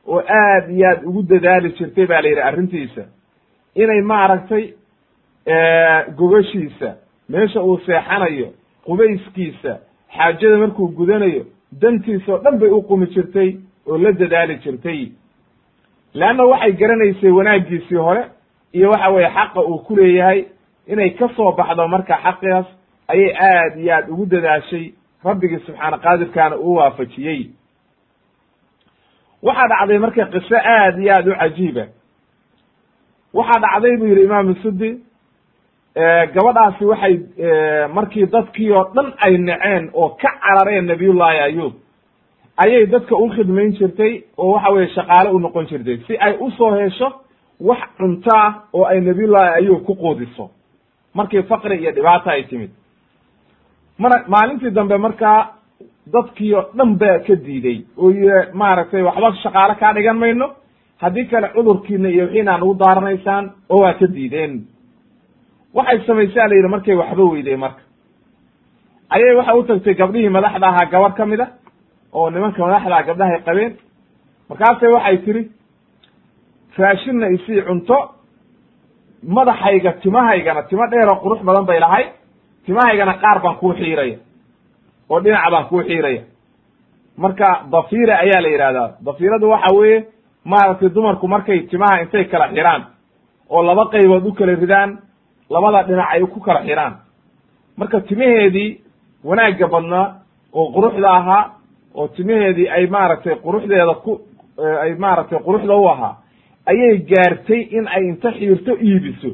oo aad iyo aad ugu dadaali jirtay ba la yidhi arrintiisa. Inay maaragtay gogashiisa meesha uu seexanayo qubayskiisa xaajada markuu gudanayo dantiisa oo dhan bay u qumi jirtay oo la dadaali jirtay. Leanna waxay garanaysay wanaaggiisii hore iyo waxa weeye xaqa uu ku leeyahay inay ka soo baxdo marka xaqigaas ayay aad iyo aad ugu dadaashay rabbigii subxaana qaadirkaana uu waafajiyey. Waxaa dhacday marka qiso aad iyo aad u cajiiba. Waxaa dhacday buu yidhi imaamu sudi gabadhaasi waxay markii dadkii oo dhan ay naceen oo ka carareen nabiyullaahi ayuub ayay dadka u khidmayn jirtay oo waxa weye shaqaale u noqon jirtay. Si ay u soo hesho wax cunto ah oo ay nabiyullaahi ayuub ku quudiso. Markii faqri iyo dhibaata ay timid. Mar maalintii dambe markaa dadkii oo dhan baa ka diiday. Oo y maaragtay waxba shaqaale kaa dhigan mayno. Haddii kale cudurkiina iyo wixiina nagu daaranaysaan oo waa ka diideen. Waxay samaysaa la yidhi markay waxba weyday marka. Ayay waxay u tagtay gabdhihii madaxda ahaa gabar ka mid a oo nimanka madaxdaa gabdhahay qabeen. Markaasay waxay tiri raashinna isii cunto madaxayga timahaygana timo dheeroo qurux badan bay lahay timahaygana qaar baan kuu xiiraya oo dhinac baan kuu xiiraya. Marka dafiira ayaa la yidhahdaa dafiiradu waxa weeye maaragtay dumarku markay timaha intay kala xiraan oo laba qaybood u kala ridaan labada dhinac ay ku kala xiraan. Marka timaheedii wanaagga badnaa oo quruxda ahaa oo timaheedii ay maaragtay quruxdeeda ku ay maaragtay quruxda u ahaa ayay gaartay in ay inta xiirto iibiso.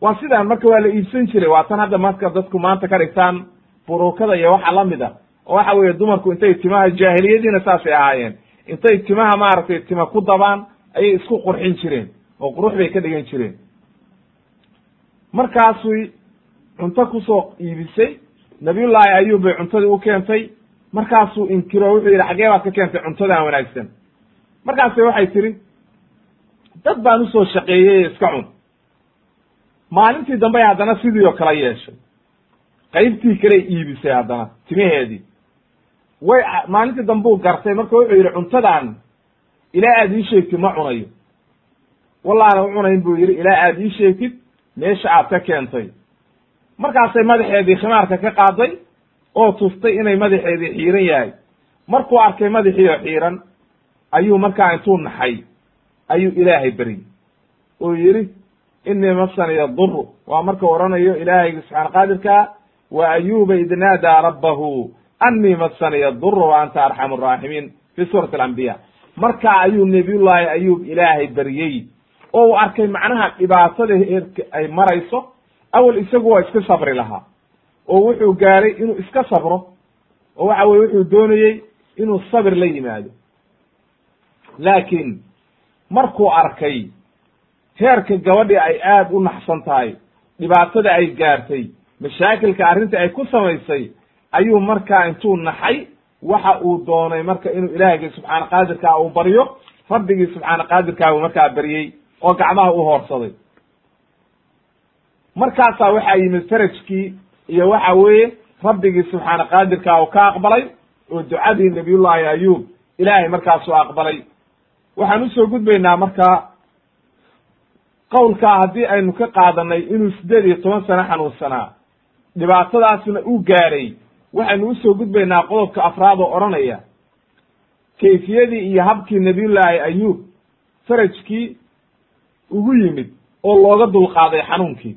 Waa sidaan marka waa la iibsan jiray waa tan hadda marka dadku maanta ka dhigtaan burukada iyo waxa la mid a oo waxa weeye dumarku intay timaha jaahiliyadiina saasay ahaayeen. Intay timaha maaragtay tima ku dabaan ayay isku qurxin jireen oo qurux bay ka dhigan jireen. Markaasuy cunto ku soo iibisay nabiyullaahi ayuub bay cuntadii u keentay. Markaasuu inkiro wuxuu yidhi xaggee baad ka keentay cuntadan wanaagsan. Markaase waxay tiri dad baan u soo shaqeeyey iska cun. Maalintii dambe haddana sidii oo kale yeeshay. Qaybtii kaley iibisay haddana timaheedii. Way maalintii dambe u gartay marka wuxuu yidhi cuntadan ilaa aad ii sheegtid ma cunayo. Wallaana u cunayn buu yidhi ilaa aad ii sheegtid meesha aad ka keentay. Markaasay madaxeedii khimaarka ka qaaday oo tustay inay madaxeedii xiiran yahay. Markuu arkay madaxii oo xiiran ayuu markaa intuu naxay ayuu ilaahay beryey oo yidhi inii masaniya duru waa markuu odhanayo ilaahayga subxaana qaadirkaa wa ayuba id naadaa rabbahu annii masaniya duru wa anta arxamu araaximiin fi suurati alambiya markaa ayuu nabiyullaahi ayuub ilaahay beryey oo uu arkay macnaha dhibaatada heerka ay marayso awel isagu waa iska sabri lahaa. Oo wuxuu gaaray inuu iska sabro oo waxa weye wuxuu doonayey inuu sabir la yimaado. Laakiin markuu arkay heerka gabadhii ay aad u naxsan tahay dhibaatada ay gaartay mashaakilka arrinta ay ku samaysay ayuu markaa intuu naxay waxa uu doonay marka inuu ilaahgii subxaana qaadirkaa uu baryo rabbigii subxaana qaadirkaa uu markaa baryey oo gacmaha u hoorsaday. Markaasaa waxaa yimid farajkii iyo waxa weeye rabbigii subxaana qaadirkaa uu ka aqbalay oo ducadii nabiyullaahi ayuub ilaahay markaasuu aqbalay waxaan u soo gudbaynaa markaa qowlkaa haddii aynu ka qaadanay inuu siddeed iyo toban sano xanuunsanaa dhibaatadaasna u gaaray. Waxaynu u soo gudbaynaa qodobka afraad oo odhanaya kayfiyadii iyo habkii nabiyullaahi ayuub farajkii ugu yimid oo looga dulqaaday xanuunkii.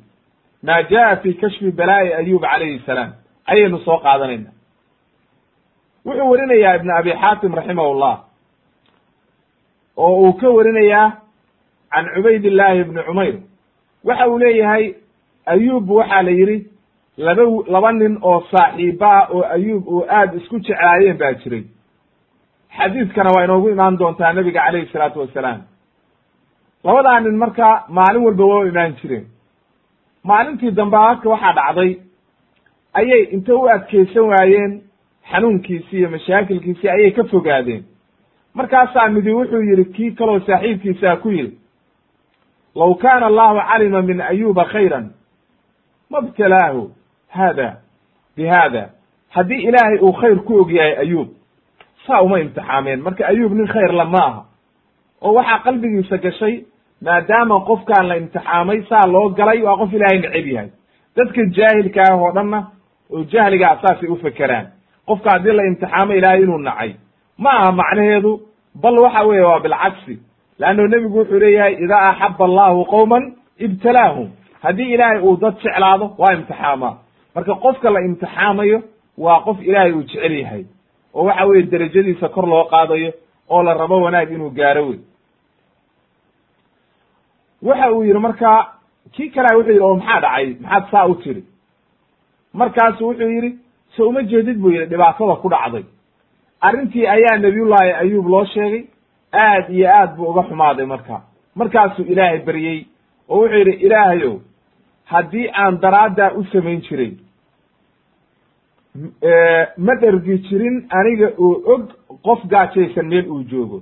Maa jaa fi kashfi balaa'i ayub calayhi salaam ayaynu soo qaadanayna wuxuu werinayaa ibnu abi xaatim raximahullah oo uu ka warinayaa can cubayd illaahi ibni cumayr. Waxa uu leeyahay ayuub waxaa la yidhi laba laba nin oo saaxiiba ah oo ayuub uu aad isku jeclaayeen baa jiray. Xadiiskana waa inoogu imaan doontaa nebiga calayhi salaatu wassalaam labadaa nin marka maalin walba waa imaan jireen. Maalintii dambe marka waxaa dhacday ayay inta u adkeysan waayeen xanuunkiisii iyo mashaakilkiisii ayay ka fogaadeen markaasaa midi wuxuu yidhi kii kaloo saaxiibkiisaa ku yidhi low kaana allahu calima min ayuba khayran ma btalaahu haada bi haada. Haddii ilaahay uu khayr ku og yahay ayuub saa uma imtixaameen. Marka ayuub nin khayr la ma oo waxaa qalbigiisa gashay maadaama qofkaan la imtixaamay saa loo galay waa qof ilaahay neceb yahay. Dadka jaahilka ah oo dhanna oo jahligaa saasay u fekeraan. Qofka haddii la imtixaamo ilaahay inuu nacay ma aha macnaheedu bal waxa weeye waa bilcagsi leanno nebigu wuxuu leeyahay idaa axaba allahu qowman ibtalaahum. Haddii ilaahay uu dad jeclaado waa imtixaamaa marka qofka la imtixaamayo waa qof ilaahay uu jecel yahay oo waxa weeye derajadiisa kor loo qaadayo oo la rabo wanaag inuu gaaro wey waxa uu yidhi marka kii kalea wuxuu yidhi oo maxaa dhacay? Maxaad saa u tiri markaasu wuxuu yidhi so uma jeedid? buu yidhi dhibaatada ku dhacday arrintii ayaa nabiyullaahi ayuub loo sheegay aad iyo aad buu uga xumaaday marka. Markaasuu ilaahay baryey oo wuxuu yidhi ilaahayow haddii aan daraaddaa u samayn jiray ma dhergi jirin aniga oo og qof gaajaysan meel uu joogo.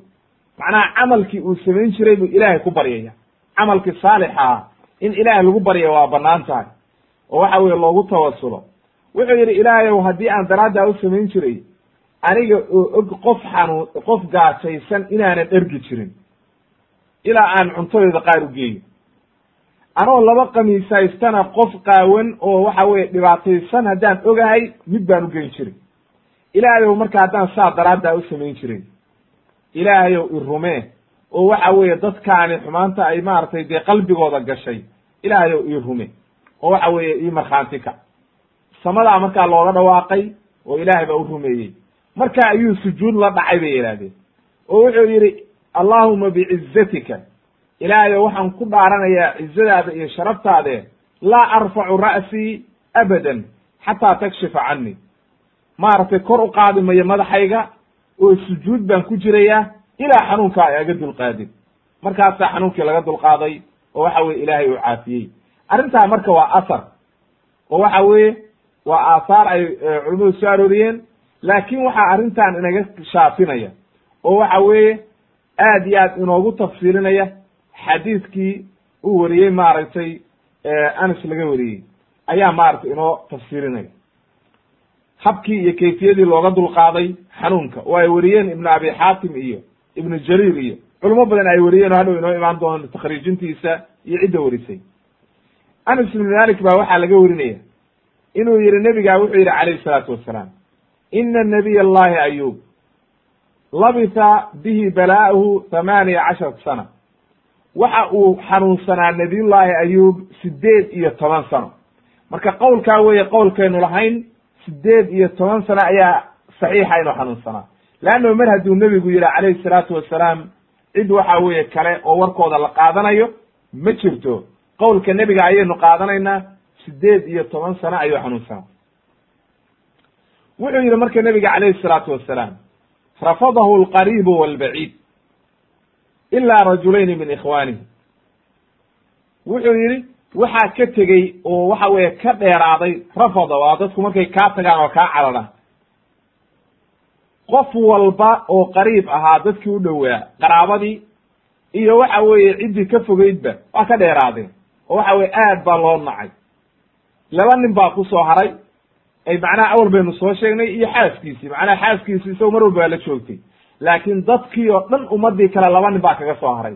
Macnaha camalkii uu samayn jiray buu ilaahay ku baryaya. Camalkii saalixa ah in ilaahay lagu barya waa bannaan tahay. Oo waxa weye loogu tawasulo. Wuxuu yidhi ilaahayow haddii aan daraaddaa u samayn jiray aniga oo og qof xanuun qof gaajaysan inaanan dhergi jirin ilaa aan cuntadooda qaar u geeyo. Anoo laba kamiis haystana qof qaawan oo waxa weye dhibaataysan haddaan ogahay mid baan u geyn jiray ilaahayow marka haddaan saa daraaddaa u samayn jirin. Ilaahayow i rumee oo waxa weeye dadkaani xumaanta ay maaragtay dee qalbigooda gashay. Ilaahayow ii rume oo waxa weeye ii markhaanti ka. Samadaa markaa looga dhawaaqay oo ilaahay baa u rumeeyey marka ayuu sujuud la dhacay bay yidhahdeen oo wuxuu yidhi allaahuma bicizatika ilaahayo waxaan ku dhaaranayaa cizadaada iyo sharaftaade laa arfacu ra'sii abadan xataa takshifa canii maaragtay kor u qaadi mayo madaxayga oo sujuud baan ku jirayaa ilaa xanuunkaa ay aga dulqaadin. Markaasaa xanuunkii laga dulqaaday oo waxa weye ilaahay uu caafiyey. Arrintaa marka waa asar. Oo waxa weeye waa aahaar ay culimmadu soo arooriyeen laakin waxaa arrintan inaga shaafinaya oo waxa weeye aad iyo aad inoogu tafsiilinaya xadiidkii uu wariyey maaragtay anas laga wariyey. Ayaa maaragtay inoo tafsiilinaya habkii iyo kayfiyadii looga dulqaaday xanuunka oo ay wariyeen ibnu abi xaatim iyo ibnu jariir iyo culimo badan ay wariyeen oo hadhow inoo imaan doono takhriijintiisa iyo cidda warisay. Anas ibnu malik baa waxaa laga warinaya inuu yihi nebigaa wuxuu yidhi calayhi salaatu wassalaam ina nabiy allahi ayub labisa bihi balaa'uhu thamaaniya casharata sana. Waxa uu xanuunsanaa nabiyullaahi ayub sideed iyo toban sano. Marka qowlkaa weeye qowlkaynu lahayn sideed iyo toban sano ayaa saxiixa inuu xanuunsanaa. Leanno mar hadduu nebigu yihi calayhi salaatu wassalaam cid waxa weeye kale oo warkooda la qaadanayo ma jirto. Qowlka nebiga ayaynu qaadanaynaa sideed iyo toban sano ayuu xanuunsanaa wuxuu yihi marka nebiga calayhi salaatu wassalaam rafadahu alqariibu walbaciid ilaa rajulayni min ikhwaanihi. Wuxuu yidhi waxaa ka tegey oo waxa weeye ka dheeraaday rafada waa dadku markay kaa tagaan oo kaa cararaan qof walba oo qariib ahaa dadkii u dhowaa qaraabadii iyo waxa weeye ciddii ka fogeydba waa ka dheeraadeen oo waxa weye aad baa loo nacay. Laba nin baa ku soo haray ay macnaha awal baynu soo sheegnay iyo xaaskiisii. Macnaha xaaskiisi isago mar walba waa la joogtay. Laakiin dadkii oo dhan ummadii kale laba nin baa kaga soo haray.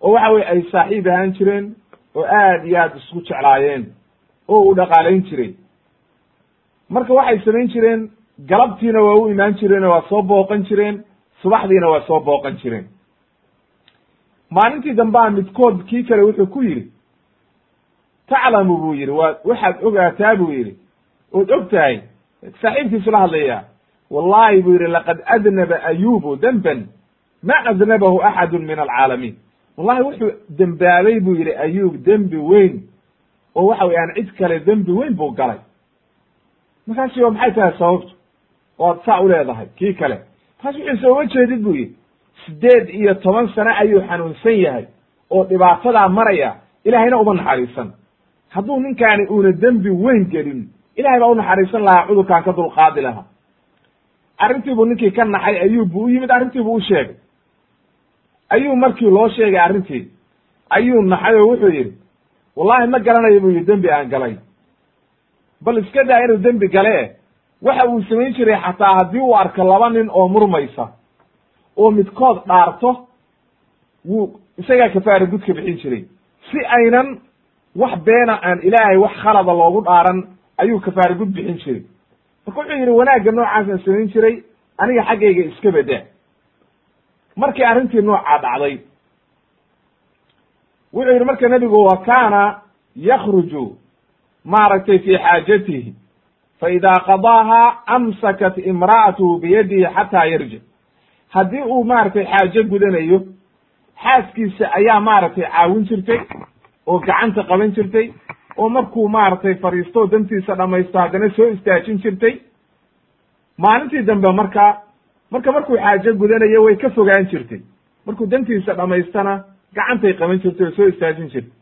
Oo waxa weye ay saaxiib ahaan jireen oo aad iyo aad isku jeclaayeen oo uu dhaqaalayn jiray. Marka waxay samayn jireen galabtiina waa u imaan jireen oo waa soo booqan jireen subaxdiina waa soo booqan jireen. Maalintii dambaa midkood kii kale wuxuu ku yidhi taclamu buu yidhi. Waa waxaad ogaataa buu yidhi ood og tahay saaxiibkiisu la hadlaya wallahi buu yidhi laqad adnaba ayubu denban ma adnabahu axadu min alcaalamiin. Wallahi wuxuu dembaabay buu yidhi ayub dembi weyn oo waxa wey cid kale dembi weyn buu galay. Markaasi waa maxay tahay sababtu? Oad saa u leedahay kii kale. Markaas wuxuu sooma jeedid buu yidhi sideed iyo toban sano ayuu xanuunsan yahay oo dhibaatadaa maraya ilahayna uma naxariisan. Hadduu ninkaani uuna dembi weyn gelin ilahay baa u naxariisan lahaa cudurkaan ka dulqaadi lahaa. Arrintiibuu ninkii ka naxay ayuub buu u yimid arrintiibuu u sheegay. Ayuu markii loo sheegay arrintii ayuu naxay oo wuxuu yidhi wallahi ma garanayo buu yidhi dembi aan galay. Bal iska daa inuu dembi gale waxa uu samayn jiray xataa haddii uu arko laba nin oo murmaysa oo midkood dhaarto wuu isagaa kafaara gudka bixin jiray. Si aynan wax beena aan ilaahay wax khalada loogu dhaaran ayuu kafaara gud bixin jiray. Marka wuxuu yidhi wanaagga noocaasaan samayn jiray aniga xaggayga iska beda markii arrintii noocaa dhacday wuxuu yidhi marka nebigu wa kaana yakruju maaragtay fi xaajatihi fa idaa qadaaha amsakat imra'atuhu biyadihi xataa yarjic haddii uu maaragtay xaajo gudanayo xaaskiisa ayaa maaragtay caawin jirtay oo gacanta qaban jirtay oo markuu maaragtay fadhiisto dantiisa dhamaysto haddana soo istaajin jirtay. Maalintii dambe marka marka markuu xaajo gudanayo way ka fogaan jirtay. Markuu dantiisa dhamaystana gacantay qaban jirtay oo soo istaajin jirtay.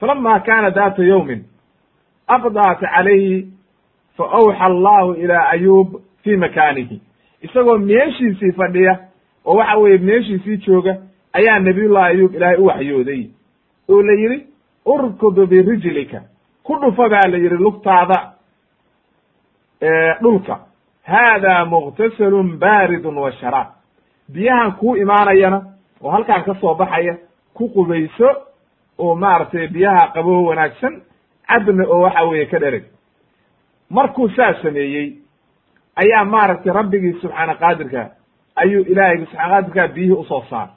Falama kaana data yawmin aqdaat calayhi fa awxa allahu ilaa ayuub fi makaanihi. Isagoo meeshiisii fadhiya oo waxa weeye meeshiisii jooga ayaa nabiyullahi ayuub ilaahay u waxyooday oo la yidhi urkud birijlika. Ku dhufa baa la yidhi lugtaada dhulka. Haada muqtasalun baaridun wa sharaab. Biyahan kuu imaanayana oo halkaan ka soo baxaya ku qubayso oo maaragtay biyaha qabow wanaagsan cabna oo waxa weeye ka dhereg markuu saa sameeyey ayaa maaragtay rabbigii subxaana qaadirka ayuu ilaahay subxaana qaadirka biyihii u soo saar.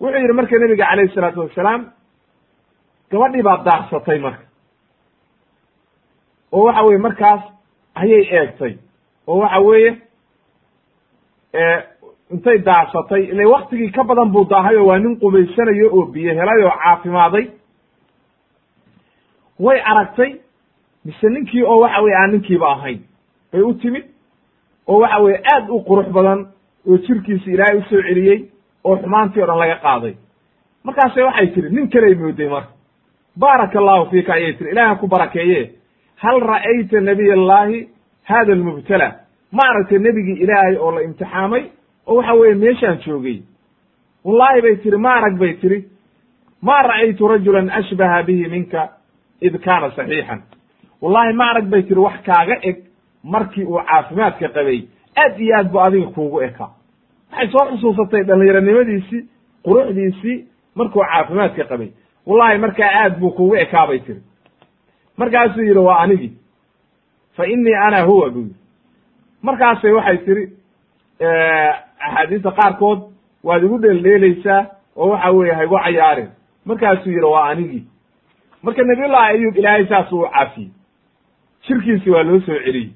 Wuxuu yidhi marka nebiga calayhi isalaatu wassalaam gabadhii baa daarsatay marka. oo waxa weye markaas ayay eegtay. oo waxa weeye intay daarsatay ile waktigii ka badan buu daahay oo waa nin qubaysanayo oo biyo helay oo caafimaaday. way aragtay mise ninkii oo waxa weye aan ninkiiba ahayn. bay u timid. oo waxa weye aad u qurux badan oo jirkiisi ilaahay u soo celiyey oo xumaantii o dhan laga qaaday. markaase waxay tiri nin kaley mooday marka baaraka allahu fiika ayay tiri ilaah ku barakeeye. Hal ra'ayta nabiy allahi hada almubtala? Ma aragtay nebigii ilaahay oo la imtixaamay? Oo waxa weeye meeshaan joogay. Wallahi bay tiri ma arag bay tiri ma ra'aytu rajulan ashbaha bihi minka id kaana saxiixan. Wallahi ma arag bay tiri wax kaaga eg markii uu caafimaadka qabay. Aad iyo aad bu adiga kuugu ekaa. Waxay soo xusuusatay dhallinyaronimadiisii quruxdiisii markuu caafimaadka qabay wallahi markaa aad buu kuugu ekaa bay tiri. Markaasuu yidhi waa anigii. Fa innii ana huwa buu yidhi. Markaasay waxay tiri axaadiista qaarkood waad igu dheeldheelaysaa oo waxa weeye ha igu markaasuu yidhi waa anigii. Marka nabiyullahi ayub ilaahay saas uu caafiyey. Shirkiisi waa loo soo celiyey.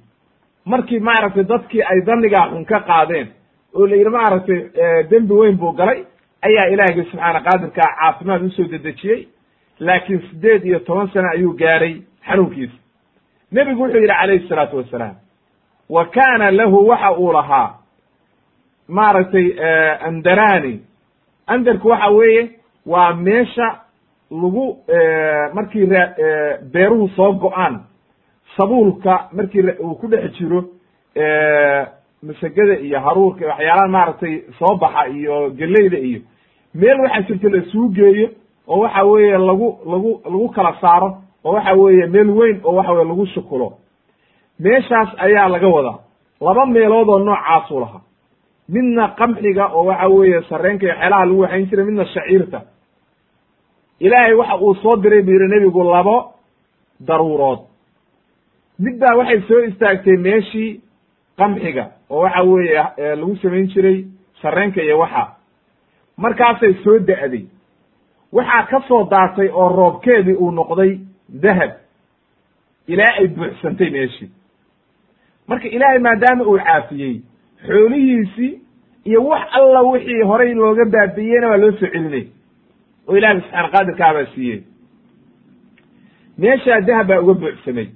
Markii maaragtay dadkii ay danigaa xun ka qaadeen oo la yidhi maaragtay dembi weyn buu galay ayaa ilaahgii subxaana qaadirkaa caafimaad u soo dedejiyey laakiin siddeed iyo toban sano ayuu gaaray xanuunkiisa. Nebigu wuxuu yidhi calayhi salaatu wassalaam wa kaana lahu waxa uu lahaa maaragtay andarani andarku waxa weeye waa meesha lagu markii ra beeruhu soo go'aan sabuulka markii uu ku dhex jiro masagada iyo haruurka iyo waxyaalaha maaragtay soo baxa iyo geleyda iyo meel waxaa jirta la isugu geeyo oo waxa weeye lagu lagu lagu kala saaro oo waxa weeye meel weyn oo waxa weye lagu shukulo. Meeshaas ayaa laga wadaa laba meelood oo noocaasuu lahaa. Midna qamxiga oo waxa weeye sareenka iyo xeelaha lagu waxayn jiray midna shaciirta. Ilaahay waxa uu soo diray bu yidhi nebigu labo daruurood. Midbaa waxay soo istaagtay meeshii qamxiga oo waxa weeye lagu samayn jiray sareenka iyo waxa markaasay soo da'day. Waxaa ka soo daatay oo roobkeedii uu noqday dahab. Ilaa ay buuxsantay meeshii. Marka ilaahay maadaama uu caafiyey xoolihiisii iyo wax alla wixii horay looga baabi'iyeyna waa loo soo celinay. Oo ilahay subxaana qaadirkaabaa siiyey. Meeshaa dahab baa uga buuxsamay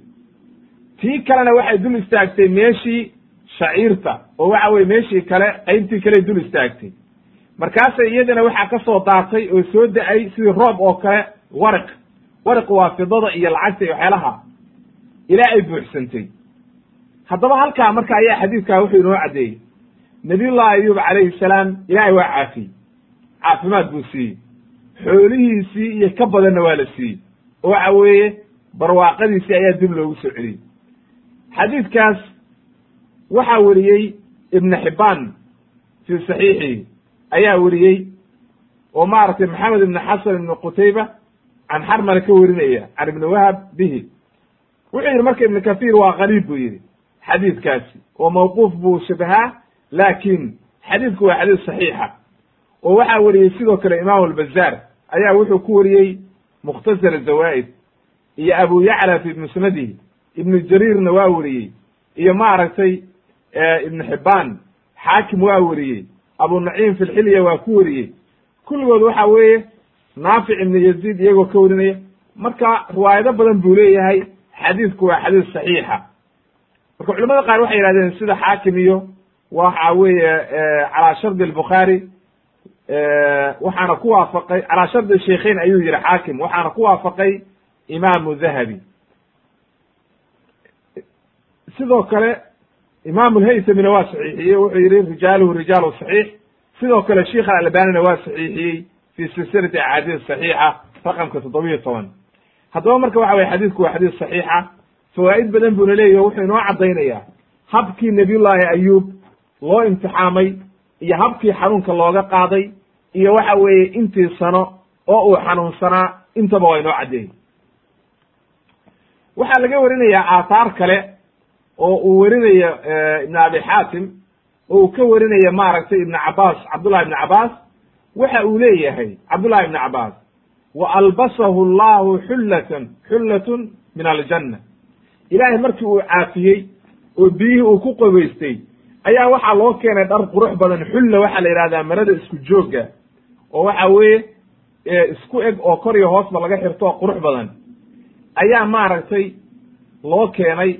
tii kalena waxay dul istaagtay meeshii shaciirta oo waxa weye meeshii kale qaybtii kale dul istaagtay markaasay iyadana waxaa ka soo daatay oo soo da'ay sidii roob oo kale wariq wariq waa fidada iyo lacagta iyo waxyaalaha ilaa ay buuxsantay. Haddaba halkaa marka ayaa xadiidkaa wuxuu inoo caddeeyey. Nabiyullahi ayuub calayhi salaam ilaahay waa caafiyey caafimaad buu siiyey. Xoolihiisii iyo ka badanna waa la siiyey. Oo waxa weeye barwaaqadiisii ayaa dib loogu soo celiyey. Xadiidkaas waxaa weriyey ibn xibbaan fii saxiixihi ayaa weriyey oo maaragtay maxamed ibn xasan ibn qutayba can xarmala ka werinaya can ibni wahab bihi. Wuxuu yidhi marka ibnu kathiir waa qariib buu yidhi xadiidkaasi oo mawquuf buu shabahaa laakin xadiidku waa xadiis saxiixa. Oo waxaa weriyey sidoo kale imaam albazaar ayaa wuxuu ku wariyey mukhtasar zawaa'id iyo abu yacla fi musnadihi ibnu jariirna waa weriyey iyo maaragtay ibnu xibbaan xaakim waa weriyey abu naciim fi lxilya waa ku weriyey kulligood waxa weeye naafic ibnu yaziid iyagoo ka warinaya marka riwaayado badan buu leeyahay xadiidku waa xadiis saxiixa. Marka culamada qaar waxay yihahdeen sida xaakim iyo waxa weeye calaa shardi albukhaari waxaana ku waafaqay calaa shardi sheikhayn ayuu yihi xaakim waxaana ku waafaqay imaamu dahabi sidoo kale imaamu lhaytamina waa saxiixiyey wuxuu yihi rijaaluhu rijaalu saxiix. Sidoo kale sheikh alalbanina waa saxiixiyey fi silsilati axaadiis saxiixa raqamka toddobiyo toban. Haddaba marka waxa weye xadiidku waa xadiis saxiixa. Fawaa'id badan buuna leeyahi wuxuu inoo caddaynaya habkii nabiyullaahi ayuub loo imtixaamay iyo habkii xanuunka looga qaaday iyo waxa weeye intii sano oo uu xanuunsanaa intaba waa inoo caddeeyey. Waxaa laga warinayaa aathaar kale oo uu werinayo ibn abi xaatim oo uu ka werinayo maaragtay ibn cabaas cabdullahi ibn cabaas waxa uu leeyahay cabdullahi ibn cabaas wa albasahu allahu xullatan xullatun min aljanna. Ilaahay markii uu caafiyey oo biyihii uu ku qabaystay ayaa waxaa loo keenay dhar qurux badan xulla waxaa la yidhahdaa marada isku joogga oo waxa weeye isku eg oo kor iyo hoosba laga xirto oo qurux badan ayaa maaragtay loo keenay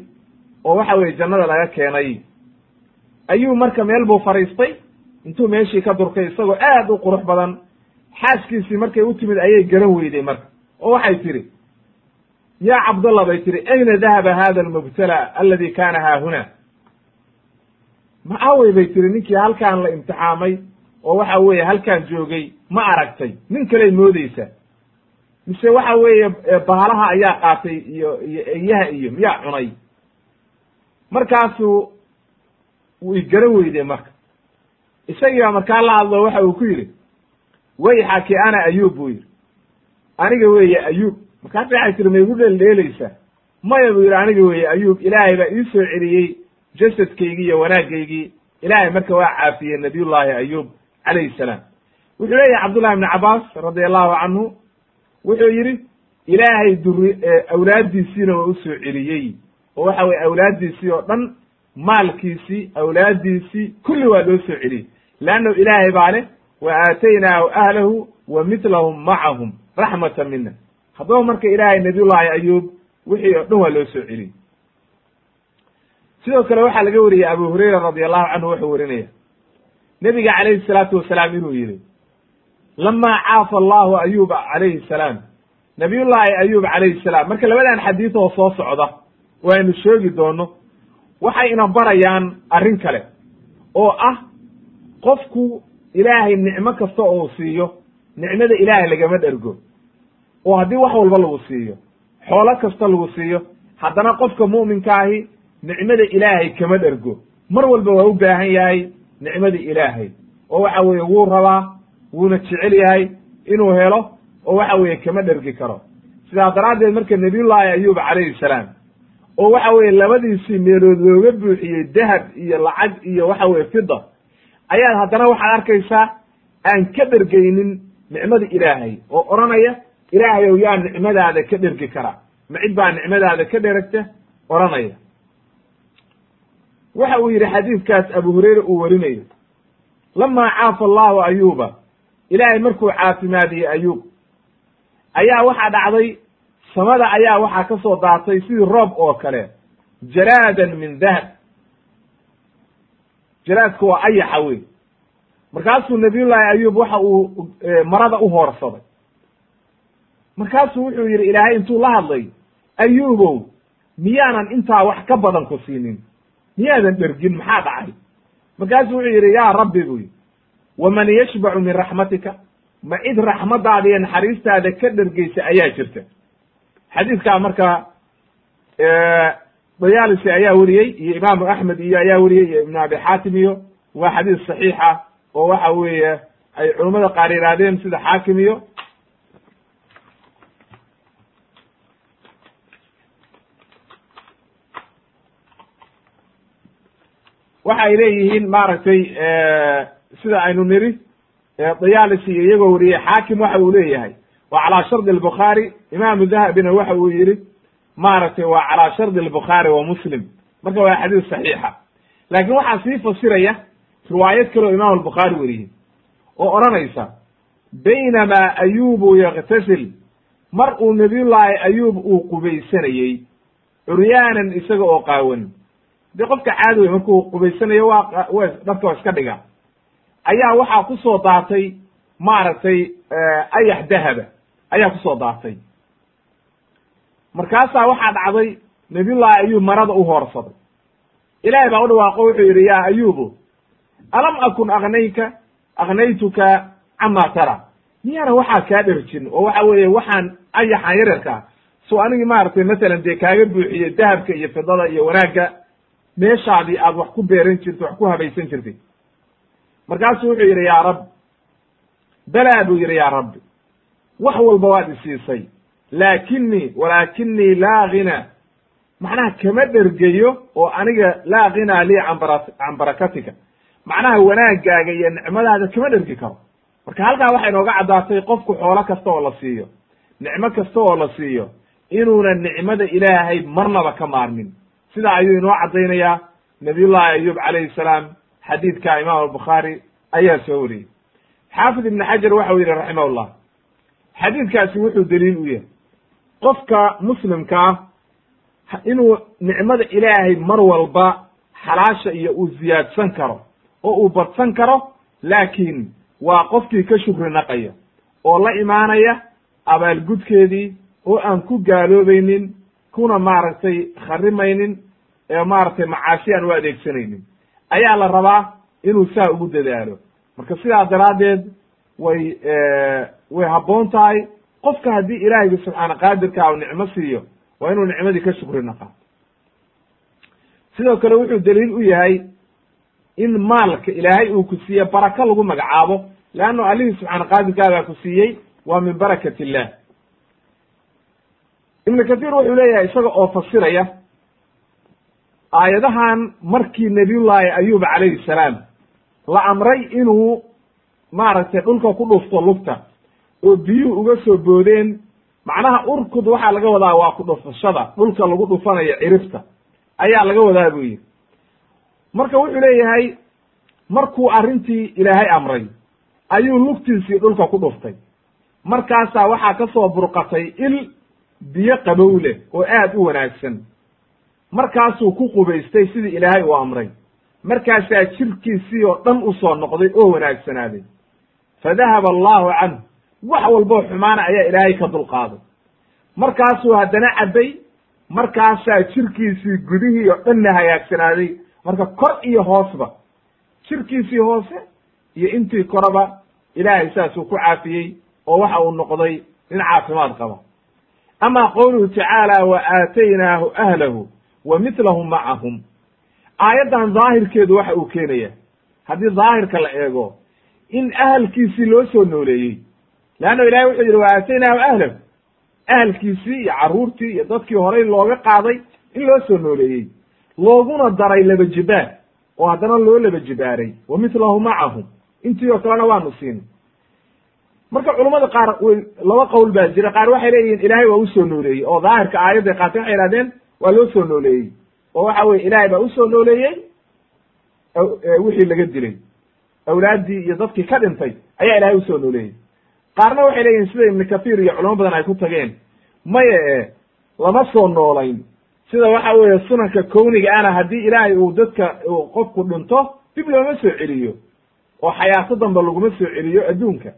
oo waxa weye jannada laga keenay. Ayuu marka meel buu fadhiistay intuu meeshii ka durkay isagoo aad u qurux badan xaaskiisii markay u timid ayay garan weyday marka. Oo waxay tidhi yaa cabdallah bay tihi ayna dahaba hada almubtala aladi kana haahuna ma awey bay tiri ninkii halkaan la imtixaamay oo waxa weeye halkaan joogay ma aragtay. Nin kaley moodeysa mise waxa weeye baalaha ayaa qaatay iyo iyo eyaha iyo miyaa cunay markaasuu way garan weyde marka. Isagii baa markaa la hadlo waxa uu ku yidhi wayxaki ana ayuub buu yidhi. Aniga weeye ayuub. Markaas waxay tiri ma igu dheeldheelaysaa maya buu yidhi aniga weeye ayuub ilaahay baa ii soo celiyey jasadkaygii iyo wanaagaygii ilaahay marka waa caafiyey nabiyullaahi ayuub calayhi salaam. Wuxuu leeyahay cabdullahi ibni cabaas radi allahu canhu wuxuu yidhi ilaahay duri awlaaddiisiina waa u soo celiyey oo waxa weye awlaaddiisii oo dhan maalkiisii awlaaddiisii kulli waa loo soo celiyey. Leannahu ilaahay baa leh wa aataynaahu ahlahu wa mitlahum macahum raxmatan mina haddaba marka ilaahay nabiyullaahi ayuub wixii oo dhan waa loo soo celiyey. Sidoo kale waxaa laga wariyey abu hurayra radi allahu canhu wuxuu warinaya nebiga calayhi salaatu wasalaam inuu yihi lama caafa allahu ayuba calayhi salaam nabiyullaahi ayuub calayhi salaam. Marka labadan xadiid oo soo socda waynu sheegi doono waxay ina barayaan arrin kale oo ah qofku ilaahay nicmo kasta oo siiyo nicmada ilaahay lagama dhergo. Oo haddii wax walba lagu siiyo xoolo kasta lagu siiyo haddana qofka mu'minkaahi nicmada ilaahay kama dhergo. Mar walba waa u baahan yahay nicmada ilaahay oo waxa weeye wuu rabaa wuuna jecel yahay inuu helo oo waxa weeye kama dhergi karo. Sidaas daraaddeed marka nabiyullaahi ayuub calayhi salaam oo waxa weeye labadiisii meelood looga buuxiyey dahab iyo lacag iyo waxa weye fida ayaad haddana waxaad arkaysaa aan ka dhergaynin nicmada ilaahay oo odhanaya ilaahay ow yaa nicmadaada ka dhergi kara. Ma cid baa nicmadaada ka dheragta? odhanaya. Waxa uu yidhi xadiidkaas abu hureyre uu warinayo lamaa caafa allahu ayuuba ilaahay markuu caafimaadiyey ayuub ayaa waxaa dhacday samada ayaa waxaa ka soo daatay sidii roob oo kale jaraadan min dahab. Jaraadku waa ayaxa wey markaasuu nabiyullaahi ayuub waxa uu marada u hoorsaday. Markaasuu wuxuu yidhi ilaahay intuu la hadlay ayuubow miyaanan intaa wax ka badan ku siinin? Miyaadan dhergin maxaa dhacay? Markaasuu wuxuu yidhi yaa rabbi buu yidhi waman yashbacu min raxmatika ma cid raxmadaada iyo naxariistaada ka dhergeysa ayaa jirta xadiidkaa marka dayaalisi ayaa weriyey iyo imaamu axmed iyo ayaa weriyey iyo ibnu abi xaatim iyo waa xadiis saxiixa oo waxa weeye ay culummada qaar yidhaahdeen sida xaakim iyo waxa ay leeyihiin maaragtay sida aynu niri dayaalisi iyo iyagoo weriyey xaakim waxa uu leeyahay waa calaa shardi albukhaari imaamu dahabina waxa uu yihi maaragtay waa calaa shardi albukhaari wa muslim. Marka waa xadiis saxiixa. Laakiin waxaa sii fasiraya riwaayad kale oo imaam albukhaari weriyey oo odhanaysa baynamaa ayubu yaktasil mar uu nabiyullaahi ayuub uu qubaysanayey curyaanan isaga oo qaawan. Dee qofka caadi wey markuu qubaysanayo waa w dharka waa iska dhiga. Ayaa waxaa ku soo daatay maaragtay ayax dahaba ayaa ku soo daatay. Markaasaa waxaa dhacday nabiyullaahi ayuub marada u hoorsaday ilaahay baa u dhawaaqo wuxuu yidhi yaa ayubu alam akun aknayka aknaytuka camaa tara. Miyaana waxaa kaa dherjin? Oo waxa weeye waxaan ayaxan yaryarkaa so anigii maaragtay masalan dee kaaga buuxiye dahabka iyo fidada iyo wanaagga meeshaadii aad wax ku beeran jirtay wax ku habaysan jirtay markaasuu wuxuu yidhi yaa rabbi belaa buu yidhi yaa rabbi wax walba waad isiisay. Laakinii walaakinii laa ghina macnaha kama dhergeyo oo aniga laa ghinaa lii canbara can barakatika. Macnaha wanaagaaga iyo nicmadaada kama dhergi karo. Marka halkaa waxay nooga caddaatay qofku xoolo kasta oo la siiyo. Nicmo kasta oo la siiyo. Inuuna nicmada ilaahay marnaba ka maarmin. Sidaa ayuu inoo caddaynayaa. Nabiyullahi ayub calayhi salaam xadiidka imaam albukhaari ayaa soo wariyey. Xaafid ibn xajar waxa u yidhi raximahullah xadiidkaasi wuxuu daliil u yahay. Qofka muslimka ah inuu nicmada ilaahay mar walba xalaasha iyo uu ziyaadsan karo oo uu badsan karo laakiin waa qofkii ka shukri naqaya oo la imaanaya abaalgudkeedii oo aan ku gaaloobaynin kuna maaragtay kharimaynin ee maaragtay macaasi aan u adeegsanaynin. Ayaa la rabaa inuu saa ugu dadaalo. Marka sidaa daraaddeed way way habboon tahay qofka haddii ilaahayga subxaana qaadirka u nicmo siiyo waa inuu nicmadii ka shukri naqaa sidoo kale wuxuu daliil u yahay in maalka ilaahay uu ku siiye baraka lagu magacaabo leanno allihii subxaana qaadirkaa baa ku siiyey waa min barakat illah ibnu kathiir wuxuu leeyahay isaga oo fasiraya aayadahan markii nabiyullaahi ayuub calayhi salaam la amray inuu maaragtay dhulka ku dhufto lugta oo biyuhu uga soo boodeen macnaha urkud waxaa laga wadaa waa ku dhufashada dhulka lagu dhufanayo ciribta ayaa laga wadaa buu yidhi. Marka wuxuu leeyahay markuu arrintii ilaahay amray ayuu lugtiisii dhulka ku dhuftay. Markaasaa waxaa ka soo burqatay il biyo qabow leh oo aad u wanaagsan. Markaasuu ku qubaystay sidii ilaahay uu amray. Markaasaa jirkiisii oo dhan u soo noqday oo wanaagsanaaday fa dahaba allahu canhu wax walboo xumaana ayaa ilaahay ka dulqaaday markaasuu haddana cabbay markaasaa jirkiisii gudihii oo dhanna hagaagsanaaday. Marka kor iyo hoosba jirkiisii hoose iyo intii koraba ilaahay saasuu ku caafiyey oo waxa uu noqday nin caafimaad qaba. Ama qowluhu tacaala wa aataynaahu ahlahu wa mitlahum macahum aayaddan daahirkeedu waxa uu keenaya haddii daahirka la eego in ahalkiisii loo soo nooleeyey leanna ilahay wuxuu yidhi wa aataynaahu ahlahu ahalkiisii iyo carruurtii iyo dadkii horay looga qaaday in loo soo nooleeyey looguna daray laba jibaar oo haddana loo laba jibaaray wa mitlahu macahum intii oo kalena waanu siinay marka culummada qaar laba qowl baa jira qaar waxay leeyihiin ilaahay waa u soo nooleeyey oo daahirka aayadday qaateen waxay ihahdeen waa loo soo nooleeyey oo waxa weye ilaahay baa u soo nooleeyey wixii laga dilay awlaaddii iyo dadkii ka dhintay ayaa ilaahay u soo nooleeyey qaarna waxay leeyihiin sida ibnu kathiir iyo culamo badan ay ku tageen. Maye e lama soo noolayn. Sida waxa weeye sunanka kowniga ana haddii ilaahay uu dadka qofku dhinto dib looma soo celiyo. Oo xayaato damba laguma soo celiyo adduunka.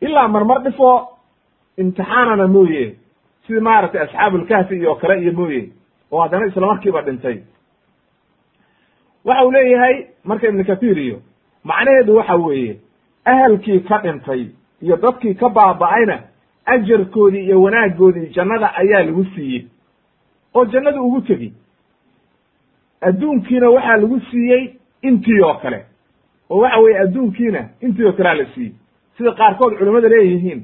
Ilaa marmar dhifo imtixaanana mooye. Sida maaragtay asxaabulkahfi iyo kale iyo mooye. Oo haddana isla markiiba dhintay. Waxa uu leeyahay marka ibnu kathiir iyo macnaheedu waxa weeye ahalkii ka dhintay iyo dadkii ka baaba'ayna ajarkoodii iyo wanaaggoodii jannada ayaa lagu siiyey. Oo jannadu ugu tegi. Adduunkiina waxaa lagu siiyey intii oo kale. Oo waxa weeye adduunkiina intii oo kalea la siiyey. Sida qaarkood culimmada leeyihiin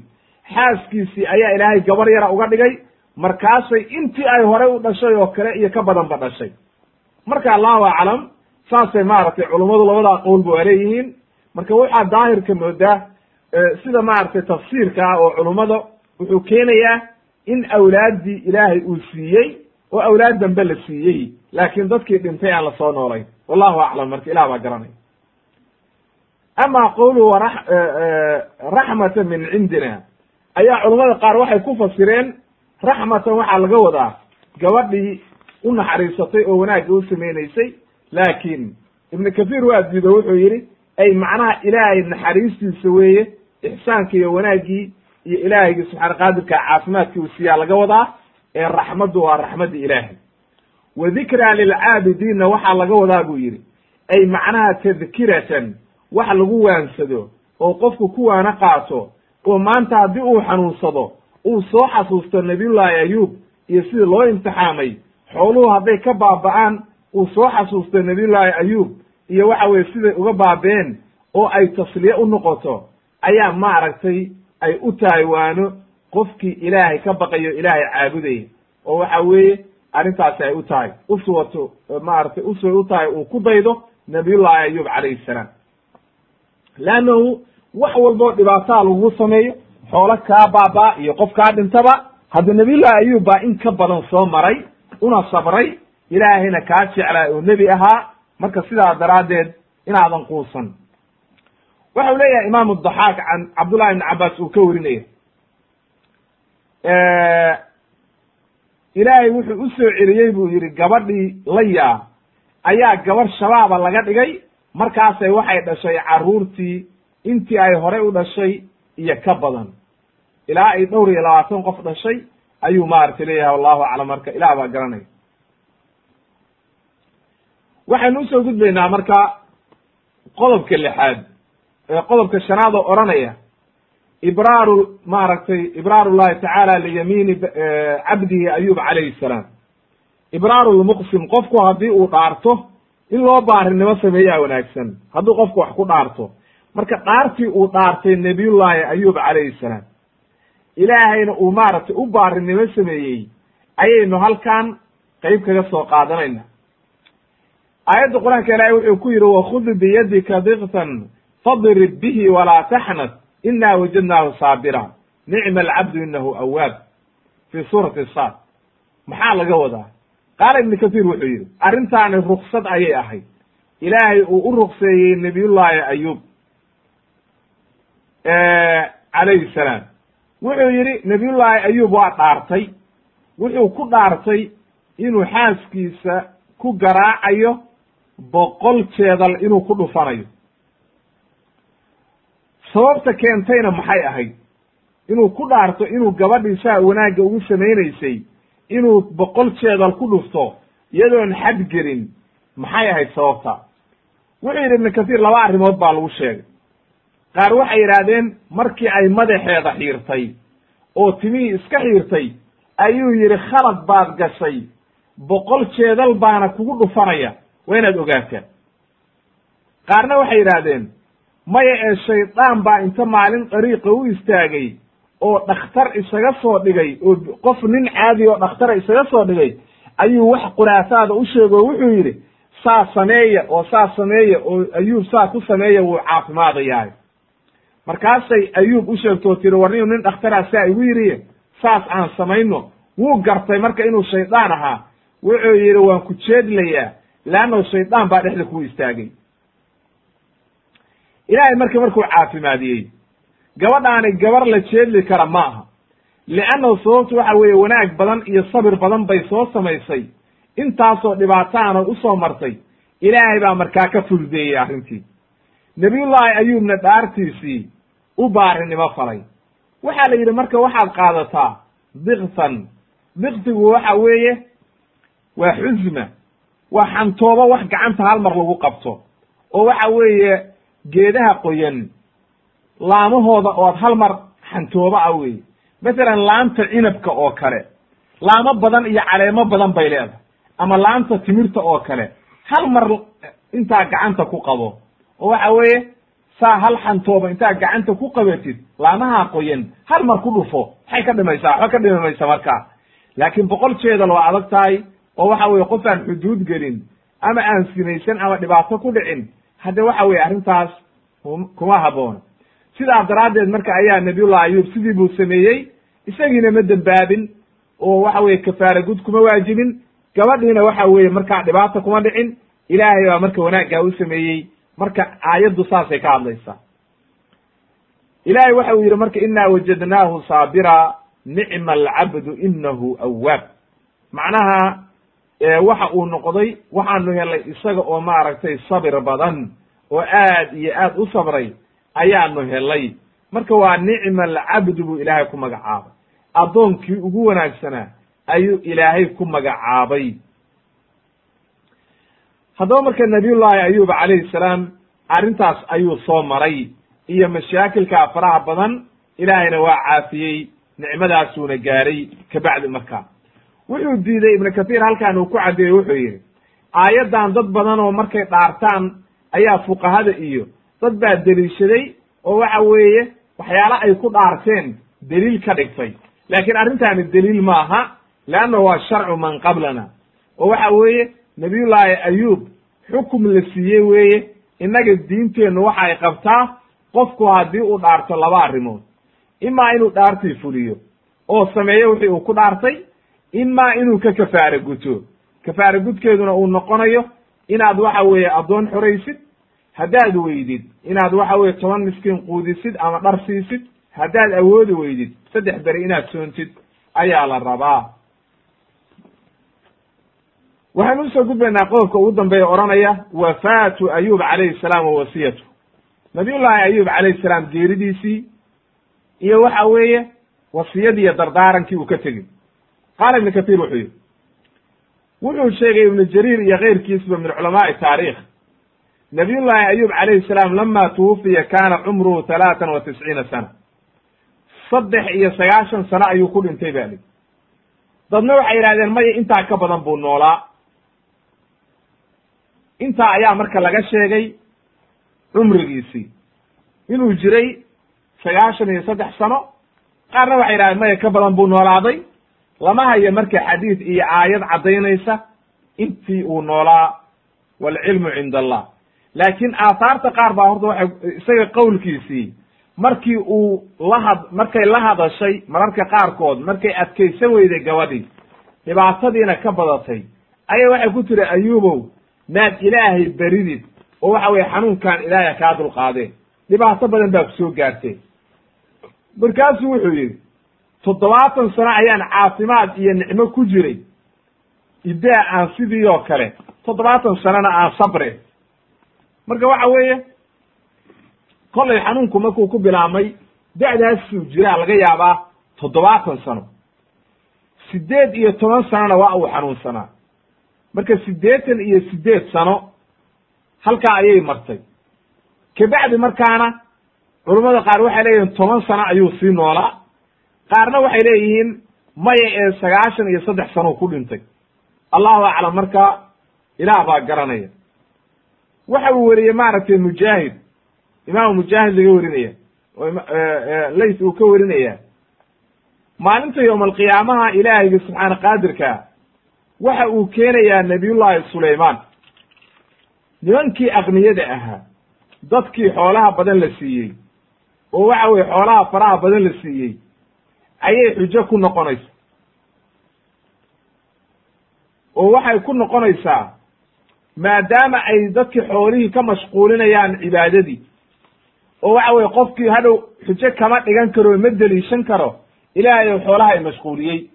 xaaskiisii ayaa ilaahay gabar yara uga dhigay markaasay intii ay horey u dhashay oo kale iyo ka badanba dhashay. Marka allahu aclam saasay maaragtay culummadu labadaa qowlba waa leeyihiin marka waxaa daahirka moodaa sida maaragtay tafsiirka ah oo culummada wuxuu keenayaa in awlaaddii ilaahay uu siiyey oo awlaad dambe la siiyey. Laakiin dadkii dhintay aan la soo noolayn. Wallahu aclam marka ilah baa garanay. Ama qowluhu raxmatan min cindina. Ayaa culummada qaar waxay ku fasireen raxmatan waxaa laga wadaa gabadhii u naxariisatay oo wanaagga u samaynaysay. Laakiin ibnu kathiir waa diido wuxuu yidhi ay macnaha ilaahay naxariistiisa weeye ixsaanka iyo wanaaggii iyo ilaahaygi subxaana qaadirka caafimaadkii uu siiyaa laga wadaa ee raxmaddu waa raxmadda ilaahay. Wa dikraa lilcaabidiinna waxaa laga wadaa buu yidhi. Ay macnaha tadkiratan wax lagu waansado oo qofku ku waana qaato oo maanta haddii uu xanuunsado uu soo xasuusto nabiyullaahi ayuub iyo sidii loo imtixaamay xooluhu hadday ka baaba'aan uu soo xasuusto nabiyullaahi ayuub iyo waxa weye siday uga baabeen oo ay tasliye u noqoto ayaa maaragtay ay u tahay waano qofkii ilaahay ka baqayo ilaahay caabudaya oo waxa weeye arrintaasi ay u tahay. Uswato maaragtay usway u tahay uu ku daydo nabiyullaahi ayuub calayhi salaam. Leannahu wax walboo dhibaataa lagu sameeyo xoolo kaa baabaa iyo qof kaa dhintaba hadda nabiyullahi ayuub baa in ka badan soo maray una sabray ilaahayna kaa jeclaa oo nebi ahaa marka sidaa daraaddeed inaadan quusan. Waxau leeyahay imaamu daxaak can cabdullahi ibni cabbaas uu ka warinaya ilaahay wuxuu u soo celiyey buu yidhi gabadhii layaa ayaa gabarh shabaaba laga dhigay markaasay waxay dhashay carruurtii intii ay horey u dhashay iyo ka badan. Ilaa ay dhowr iyo labaatan qof dhashay ayuu maaragtay leeyahay wallahu aclam. Marka ilaah baa garanaya waxaynu u soo gudbaynaa marka qodobka lixaad ee qodobka shanaad oo odhanaya ibraaru maaragtay ibraaru llahi tacaala liyamiini cabdihi ayub calayhi salaam. Ibraaru lmuqsim qofku haddii uu dhaarto in loo baarinimo sameeyaa wanaagsan hadduu qofku wax ku dhaarto. Marka dhaartii uu dhaartay nebiyullaahi ayub calayhi salaam ilaahayna uu maaragtay u baarinimo sameeyey ayaynu halkan qeyb kaga soo qaadanayna aayadda qur'aanka ilaahay wuxuu ku yidhi wakhud biyadika diktan fadrib bihi walaa taxnad ina wajadnaahu saabira. Nicma alcabdu inahu awaab fi suurati saad. Maxaa laga wadaa? Qaala ibnu kathiir wuxuu yidhi arrintaani ruksad ayay ahayd. Ilaahay uu u rukseeyey nebiyullaahi ayuub calayhi salaam. Wuxuu yidhi nebiyullaahi ayuub waa dhaartay. Wuxuu ku dhaartay inuu xaaskiisa ku garaacayo boqol jeedal inuu ku dhufanayo. Sababta keentayna maxay ahayd? Inuu ku dhaarto inuu gabadhii saa wanaagga ugu samaynaysay inuu boqol jeedal ku dhufto iyadoon xad gelin maxay ahayd sababta? Wuxuu yidhi ibnu kathiir laba arrimood baa lagu sheegay. Qaar waxay yidhaahdeen markii ay madaxeeda xiirtay oo timihii iska xiirtay ayuu yidhi khalad baad gashay. Boqol jeedal baana kugu dhufanaya waa inaad ogaataa qaarna waxay yidhaahdeen maya ee shaydaan baa inta maalin dariiqa u istaagay oo dhakhtar isaga soo dhigay oo qof nin caadi oo dhakhtara isaga soo dhigay ayuu wax quraafaada u sheego o wuxuu yidhi saa sameeya oo saa sameeya oo ayuub saa ku sameeya wuu caafimaadayahay markaasay ayuub u sheegtoo tiri war niu nin dhakhtaraa saa igu yidhi saas aan samayno. Wuu gartay marka inuu shaydaan ahaa. Wuxuu yidhi waan ku jeedlayaa leannahu shaydaan baa dhexda ku istaagay ilaahay marka markuu caafimaadiyey gabadhaani gabar la jeedli kara ma aha liannahu sababtu waxa weeye wanaag badan iyo sabir badan bay soo samaysay intaasoo dhibaataana u soo martay ilaahay baa markaa ka fududeeyey arrintii nebiyullaahi ayuubna dhaartiisii u baarinimo falay waxaa la yidhi marka waxaad qaadataa diktan diktigu waxa weeye waa xusma waa xantoobo wax gacanta hal mar lagu qabto. oo waxa weeye geedaha qoyan laamahooda ood hal mar xantoobo ah weeye. Masalan laanta cinabka oo kale laamo badan iyo caleemo badan bay leedahay. Ama laanta timirta oo kale hal mar intaa gacanta ku qabo. oo waxa weeye saa hal xantooba intaa gacanta ku qabatid laamaha qoyan hal mar ku dhufo maxay ka dhimaysaa? Waxba ka dhimi maysa markaa. Laakiin boqol jeedal waa adag tahay oo waxa weye qof aan xuduud gelin ama aan sinaysan ama dhibaato ku dhicin hadde waxa weye arrintaas kuma habboona sidaa daraaddeed marka ayaa nabiyullah ayub sidii buu sameeyey isagiina ma dembaabin oo waxa weye kafaara gud kuma waajibin gabadhiina waxa weeye markaa dhibaata kuma dhicin ilaahay baa marka wanaaggaa u sameeyey. Marka aayaddu saasay ka hadlaysaa. Ilaahay waxa uu yidhi marka inaa wajadnaahu saabira nicma alcabdu inahu awaab macnaha waxa uu noqday waxaanu helay isaga oo maaragtay sabir badan oo aad iyo aad u sabray ayaanu helay. Marka waa nicma alcabdu buu ilaahay ku magacaabay. Addoonkii ugu wanaagsanaa ayuu ilaahay ku magacaabay. Haddaba marka nabiyullaahi ayub calayhi salaam arrintaas ayuu soo maray iyo mashaakilka faraha badan ilaahayna waa caafiyey nicmadaasuuna gaaray kabacdi markaa wuxuu diiday ibnu kathiir halkan uu ku caddeeyey wuxuu yidhi aayaddan dad badan oo markay dhaartaan ayaa fuqahada iyo dad baa deliishaday oo waxa weeye waxyaala ay ku dhaarteen deliil ka dhigtay. Laakiin arrintaani deliil maaha leanna waa sharcu man qablana. Oo waxa weeye nabiyullaahi ayuub xukum la siiyey weeye innaga diinteennu waxa ay qabtaa qofku haddii uu dhaarto laba arrimood. Imaa inuu dhaartii fuliyo oo sameeyo wixii uu ku dhaartay imaa inuu ka kafaare guto. Kafaare gudkeeduna uu noqonayo inaad waxa weeye addoon xoraysid haddaad weydid. Inaad waxa weye toban miskiin quudisid ama dhar siisid haddaad awoodi weydid saddex beri inaad soontid ayaa la rabaa. Waxaynu u soo gudbaynaa qodobka ugu dambeeya odhanaya wafaatu ayub calayhi salaam wa wasiyatu. Nabiyullaahi ayub calayhi salaam geeridiisii iyo waxa weeye wasiyadii iyo dardaarankii uu ka tegey qaala ibnu kathiir wuxuu yihi wuxuu sheegay ibnu jariir iyo keyrkiisba min culamaai taarikh nabiyullaahi ayub calayhi salaam lama tuwufiya kaana cumruhu talaatan wa tisciina sana. Saddex iyo sagaashan sano ayuu ku dhintay ba li dadna waxay yidhahdeen maya intaa ka badan buu noolaa. Intaa ayaa marka laga sheegay cumrigiisii. Inuu jiray sagaashan iyo saddex sano qaarna waxay yidhahdeen maya ka badan buu noolaaday lama hayo marka xadiid iyo aayad caddaynaysa intii uu noolaa waalcilmu cinda allah laakiin aathaarta qaar baa horta waxay isaga qowlkiisii markii uu lahad markay la hadashay mararka qaarkood markay adkaysan weyday gabadhii dhibaatadiina ka badatay. Ayaa waxay ku tiri ayuubow maad ilaahay beridid oo waxa weye xanuunkan ilaahay kaa dulqaadeen. Dhibaato badan baa ku soo gaartee markaasuu wuxuu yidhi toddobaatan sano ayaan caafimaad iyo nicmo ku jiray. Idaa aan sidii oo kale toddobaatan sanona aan sabre. Marka waxa weeye kollay xanuunku markuu ku bilaabmay da'daasuu jiraa laga yaabaa toddobaatan sano. Siddeed iyo toban sanona waa uu xanuunsanaa. Marka siddeetan iyo siddeed sano halkaa ayay martay. Kabacdi markaana culummada qaar waxay leeyihiin toban sano ayuu sii noolaa qaarna waxay leeyihiin maya ee sagaashan iyo saddex sano ku dhintay. Allahu aclam marka ilaah baa garanaya. Waxa uu weriyey maaragtay mujaahid. Imaamu mujaahid laga werinaya oo lays uu ka werinaya maalinta yowma alqiyaamaha ilaahayga subxaana qaadirka waxa uu keenayaa nabiyullaahi sulaymaan. Nimankii aqniyada ahaa dadkii xoolaha badan la siiyey oo waxa weye xoolaha faraha badan la siiyey ayay xujo ku noqonaysa. Oo waxay ku noqonaysaa maadaama ay dadkii xoolihii ka mashquulinayaan cibaadadii. Oo waxa weye qofkii hadhow xujo kama dhigan karo ma deliishan karo ilaahay ou xoolaha ay mashquuliyey.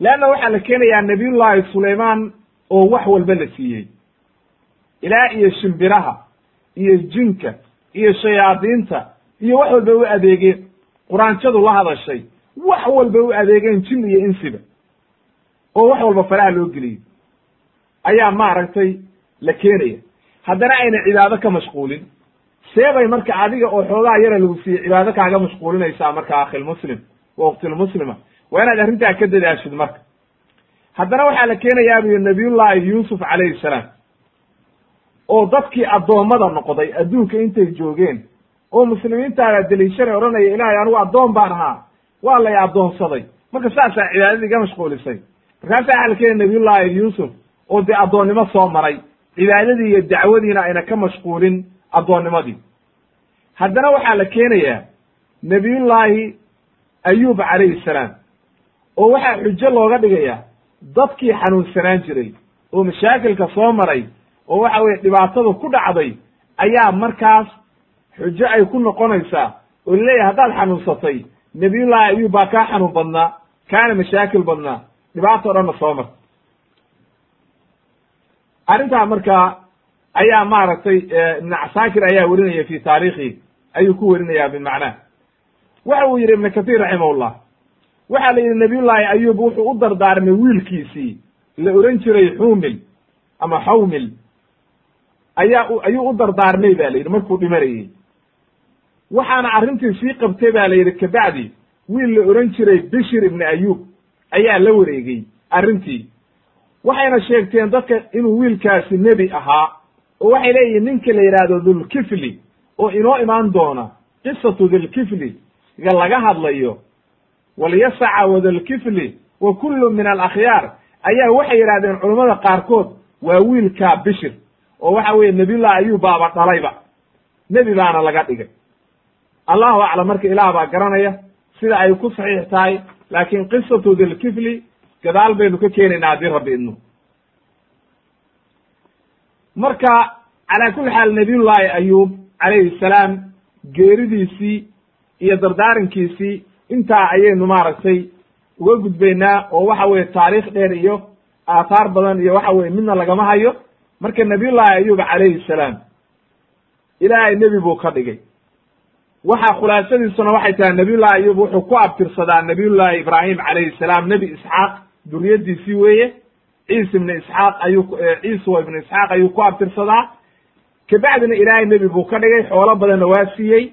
Leanna waxaa la keenayaa nabiyullaahi sulaymaan oo wax walba la siiyey. Ilaa iyo shimbiraha iyo jinka iyo shayaadiinta iyo wax walba u adeegeen quraanjadu la hadashay wax walba u adeegeen jin iyo insiba oo wax walba faraha loo geliyey ayaa maaragtay la keenaya. Haddana ayna cibaado ka mashquulin. Seebay marka adiga oo xoogaa yara lagu siiyey cibaado kaaga mashquulinaysaa marka akhilmuslim waqtilmuslima waa inaad arrintaa ka dadaashid marka. Haddana waxaa la keenayaa buyi nabiyullahi yuusuf calayhi salaam oo dadkii addoommada noqday adduunka intay joogeen oo muslimiintaada deliishanay odhanaya ilaahay anigu addoon baan ahaa waa lay addoonsaday. Marka saasaa cibaadadii iga mashquulisay. Markaasa waxaa la keenaya nabiyullahi yuusuf oo dee addoonnimo soo maray cibaadadii iyo dacwadiina ayna ka mashquulin addoonnimadii. Haddana waxaa la keenayaa nebiyullaahi ayuub calayhi salaam oo waxaa xujo looga dhigayaa dadkii xanuunsanaan jiray oo mashaakilka soo maray oo waxa weye dhibaatada ku dhacday ayaa markaas xujo ay ku noqonaysaa oo la leeyahay haddaad xanuunsatay nebiyullaahi ayuub baa kaa xanuun badnaa kaana mashaakil badnaa. Dhibaato dhanna soo marta. Arrintaa markaa ayaa maaragtay ibn casaakir ayaa werinaya fi taarikhi ayuu ku werinaya bimacnaa. Waxa uu yidhi ibn kathir raximahullah waxaa la yidhi nabiyullaahi ayub wuxuu u dardaarmay wiilkiisii la oran jiray xumil ama xawmil. Ayaa ayuu u dardaarmay ba la yidhi markuu dhimanayey waxaana arrintii sii qabtay ba la yidhi kabacdi wiil la oran jiray bishir ibni ayub ayaa la wareegey arrintii. Waxayna sheegteen dadka inuu wiilkaasi nebi ahaa oo waxay leeyihiin ninka la yidhaahdo dhulkifli oo inoo imaan doona qisatu dhilkifli ga laga hadlayo walyasaca wadalkifli wa kullu min alakhyaar ayaa waxay yidhahdeen culammada qaarkood waa wiilkaa bishir oo waxa weeye nebiyullah ayub baaba dhalayba nebi baana laga dhigay allahu aclam marka ilaah baa garanaya sida ay ku saxiix tahay laakiin qisatu dhilkifli gadaal baynu ka keenaynaa haddii rabbi idno marka calaa kulli xaal nabiyullaahi ayub calayhi salaam geeridiisii iyo dardaarankiisii intaa ayaynu maaragtay uga gudbaynaa oo waxa weye taariikh dheer iyo aathaar badan iyo waxa weye midna lagama hayo marka nabiyullaahi ayub calayhi salaam ilaahay nebi buu ka dhigay waxa khulaasadiisuna waxay tahay nabiyullahi ayub wuxuu ku abtirsadaa nabiyullaahi ibraahim calayhi salaam nebi isxaaq duriyadiisii weeye. Ciisa ibnu isxaaq ayuu ciisa ibnu isxaaq ayuu ku abtirsadaa. Kabacdina ilaahay nebi buu ka dhigay xoolo badanna waa siiyey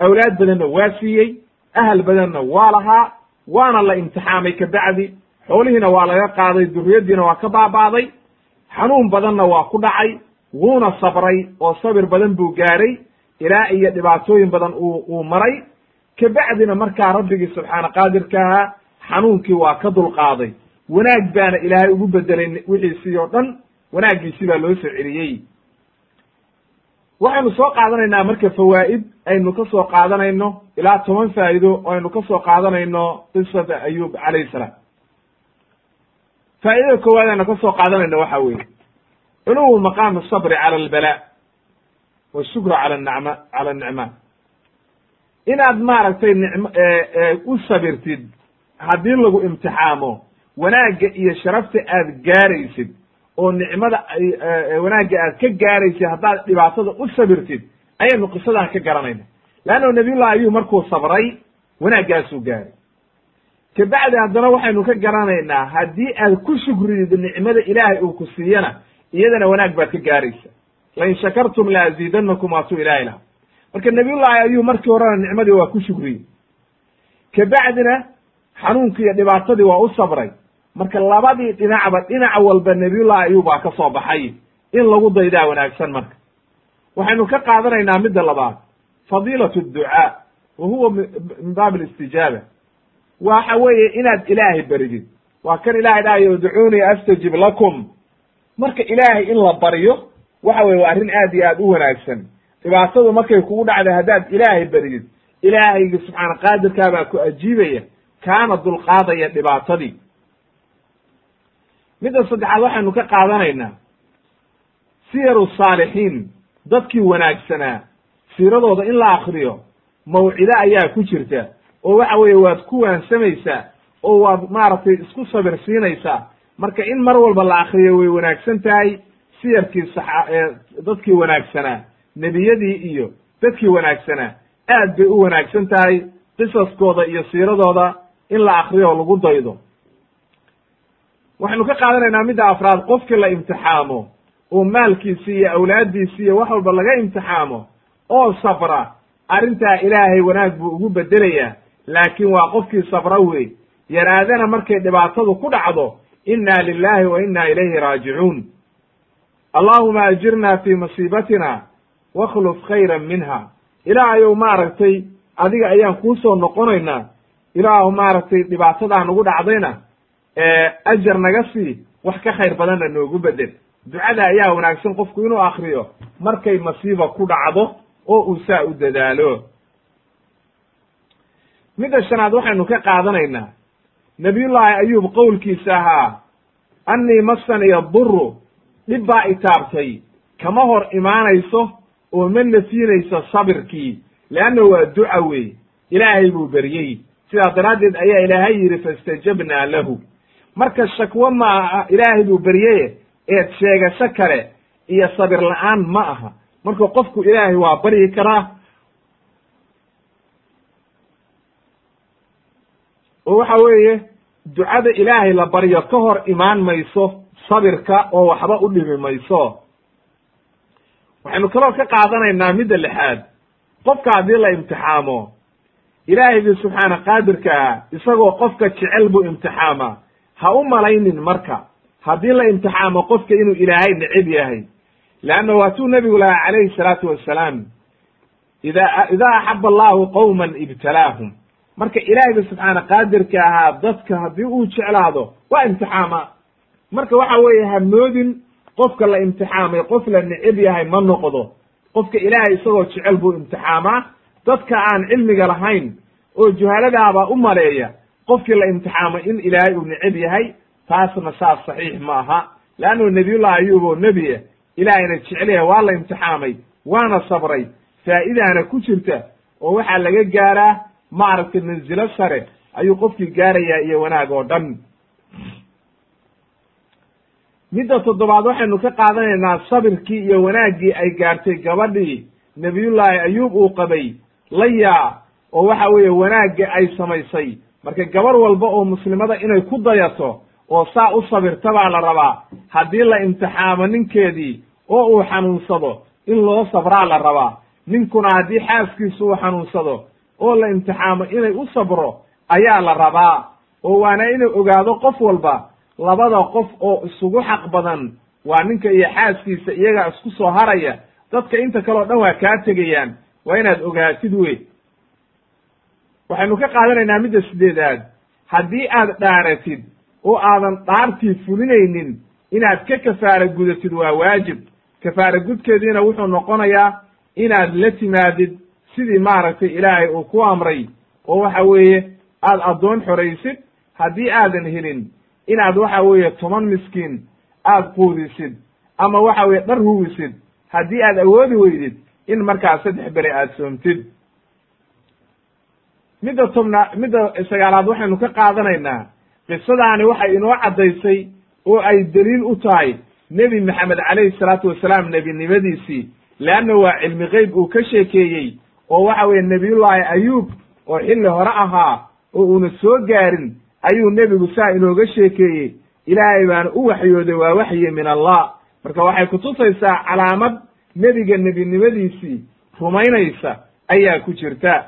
awlaad badanna waa siiyey ahal badanna waa lahaa waana la imtixaamay kabacdi xoolihiina waa laga qaaday duriyaddiina waa ka baaba'day xanuun badanna waa ku dhacay wuuna sabray oo sabir badan buu gaaray ilaa iyo dhibaatooyin badan uu maray. Kabacdina markaa rabbigii subxaana qaadirka ahaa xanuunkii waa ka dulqaaday. Wanaag baana ilaahay ugu bedelay wixiisii oo dhan wanaaggiisii baa loo soo celiyey. Waxaynu soo qaadanaynaa marka fawaa'id aynu ka soo qaadanayno ilaa toban faa'ido oo aynu ka soo qaadanayno qisata ayub calayhi salaam. Faa'idada koowaad aynu ka soo qaadanayno waxa weeye. Culuwu maqaami asabri cala albala washukru cala anacma cala anicmaan inaad maaragtay nicm u sabirtid haddii lagu imtixaamo wanaagga iyo sharafta aad gaaraysid oo nicmada wanaagga aad ka gaaraysid haddaad dhibaatada u sabirtid ayaynu qisadan ka garanayna. Leanno nabiyullahi ayub markuu sabray wanaaggaasuu gaaray. Kabacdi haddana waxaynu ka garanaynaa haddii aad ku shukridid nicmada ilaahay uu ku siiyana iyadana wanaag baad ka gaaraysa lain shakartum la aziidanakum waatuu ilahay laha marka nabiyullahi ayub markii horena nicmadii waa ku shukriyey kabacdina xanuunkii iyo dhibaatadii waa u sabray marka labadii dhinacba dhinac walba nabiyullahi ayub baa ka soo baxay in lagu daydaa wanaagsan marka waxaynu ka qaadanaynaa midda labaad fadiilat adducaa wa huwa min baab alistijaaba waxa weeye inaad ilaahay beridid waa kan ilahay dhahayo udcuunii astajib lakum marka ilaahay in la baryo waxa weye waa arrin aad iyo aad u wanaagsan. Dhibaatadu markay kugu dhacday haddaad ilaahay beridid ilaahaygi subxaana qaadirkaa baa ku ajiibaya kaana dulqaadaya dhibaatadii. Midda saddexaad waxaynu ka qaadanaynaa siyaru saalixiin dadkii wanaagsanaa siiradooda in la akriyo mawcido ayaa ku jirta oo waxa weeye waad ku waansamaysaa oo waad maaragtay isku sabir siinaysaa. Marka in mar walba la akriyo way wanaagsan tahay siyarkii dadkii wanaagsanaa nebiyadii iyo dadkii wanaagsanaa aad bay u wanaagsan tahay qisaskooda iyo siiradooda in la akriyo lagu daydo. Waxaynu ka qaadanaynaa midda afraad qofkii la imtixaamo oo maalkiisi iyo awlaaddiisi iyo wax walba laga imtixaamo oo sabra arrintaa ilaahay wanaag buu ugu bedelayaa laakiin waa qofkii sabra wey yaraadana markay dhibaatadu ku dhacdo inna lilahi wa inna ilayhi raajicuun allahuma ajirna fi masiibatina wakhluf khayran minha. Ilaahayow maaragtay adiga ayaan kuusoo noqonaynaa ilaahu maaragtay dhibaatadaa nagu dhacdayna. Ajar naga sii wax ka khayr badanna noogu bedel. Ducada ayaa wanaagsan qofku inuu akriyo markay masiiba ku dhacdo oo uu saa u dadaalo. Midda shanaad waxaynu ka qaadanaynaa. Nabiyullaahi ayuub qowlkiisa ahaa annii masaniya duru dhib baa itaabtay kama hor imaanayso oo ma nafiinayso sabirkii leanna waa duca wey ilaahay buu beryey. Sidaa daraaddeed ayaa ilaahay yidhi faistajabnaa lahu. Marka shakwo ma aha ilaahay buu beryeye eed sheegasho kale iyo sabir la'aan ma aha. Marka qofku ilaahay waa baryi karaa oo waxa weeye ducada ilaahay la baryo ka hor imaan mayso sabirka oo waxba u dhimi mayso. Waxaynu kaloo ka qaadanaynaa midda lixaad. Qofka haddii la imtixaamo ilaahaygi subxaana qaadirka ah isagoo qofka jecel buu imtixaamaa ha u malaynin marka. Haddii la imtixaamo qofka inuu ilaahay neceb yahay. Leanna waatuu nebigu lahaa calayhi salaatu wassalaam ida idaa axaba allahu qowman ibtalaahum. Marka ilaahayga subxaana qaadirka ahaa dadka haddii uu jeclaado waa imtixaama marka waxa weeye ha moodin qofka la imtixaamay qof la neceb yahay ma noqdo. Qofka ilaahay isagoo jecel buu imtixaamaa. Dadka aan cilmiga lahayn oo juhaladaabaa u maleeya qofkii la imtixaamay in ilaahay uu neceb yahay taasna saas saxiix ma aha. Leannu nebiyullahi ayuub oo nebiya ilaahayna jecel waa la imtixaamay waana sabray. Faa'idaana ku jirta oo waxaa laga gaaraa maaragtay mansilo sare ayuu qofkii gaarayaa iyo wanaag oo dhan midda toddobaad waxaynu ka qaadanaynaa sabirkii iyo wanaaggii ay gaartay gabadhii nebiyullaahi ayuub uu qabay layaa oo waxa weeye wanaagga ay samaysay. Marka gabar walba oo muslimada inay ku dayato oo saa u sabirta baa la rabaa. Haddii la imtixaamo ninkeedii oo uu xanuunsado in loo sabraa la rabaa. Ninkuna haddii xaaskiisu uu xanuunsado oo la imtixaamo inay u sabro ayaa la rabaa. Oo waana inuu ogaado qof walba labada qof oo isugu xaq badan waa ninka iyo xaaskiisa iyagaa isku soo haraya dadka inta kale o dhan waa kaa tegayaan. Waa inaad ogaatid wey waxaynu ka qaadanaynaa midda sideedaad haddii aad dhaaratid oo aadan dhaartii fulinaynin inaad ka kafaara gudatid waa waajib. Kafaara gudkeediina wuxuu noqonayaa inaad la timaadid sidii maaragtay ilaahay uu ku amray. Oo waxa weeye aad addoon xoraysid haddii aadan helin inaad waxa weeye toban miskiin aad quudisid ama waxa weye dhar huwisid haddii aad awoodi weydid in markaa saddex beri aad soomtid. Midda tobna midda sagaalaad waxaynu ka qaadanaynaa qisadaani waxay inoo caddaysay oo ay deliil u tahay nebi maxamed calayhi salaatu wasalaam nebinimadiisii leanna waa cilmi geyb uu ka sheekeeyey oo waxa weeye nebiyullaahi ayuub oo xilli hore ahaa oo uuna soo gaarin ayuu nebigu saa inooga sheekeeyey. Ilaahay baana u waxyooday waa waxyi min allah. Marka waxay kutusaysaa calaamad nebiga nebinimadiisii rumaynaysa ayaa ku jirta.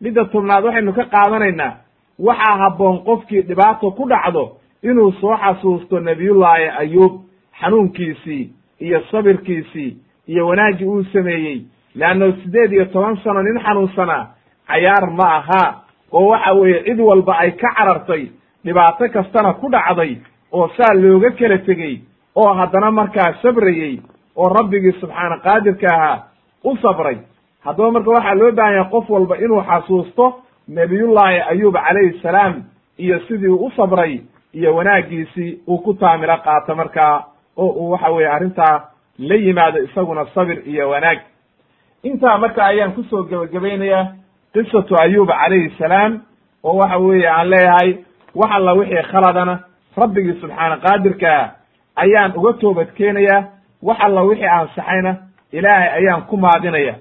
Midda tobnaad waxaynu ka qaadanaynaa waxaa habboon qofkii dhibaato ku dhacdo inuu soo xasuusto nebiyullaahi ayuub xanuunkiisii iyo sabirkiisii iyo wanaaggii uu sameeyey. Leanno siddeed iyo toban sano nin xanuunsanaa cayaar ma aha oo waxa weeye cid walba ay ka carartay dhibaato kastana ku dhacday oo saa looga kala tegey oo haddana markaa sabrayey oo rabbigii subxaana qaadirka ahaa u sabray. Haddaba marka waxaa loo baahan yahay qof walba inuu xasuusto nebiyullaahi ayuub calayhi salaam iyo sidii u sabray iyo wanaaggiisii uu ku taamilo qaato markaa oo uu waxa weeye arrintaa la yimaado isaguna sabir iyo wanaag. Intaa marka ayaan ku soo gebagabaynayaa qisatu ayuub calayhi salaam oo waxa weeye aan leeyahay wax alla wixii khaladana rabbigii subxaana qaadirkaa ayaan uga toobad keenayaa wax alla wixii ansaxayna ilaahay ayaan ku maadinaya.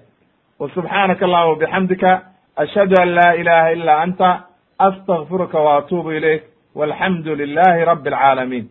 Wa subxaanaka allahuma bixamdika ashhadu an laa ilaha ila anta astakfiruka wa atuubu ilayk walxamdu lilahi rabi alcaalamiin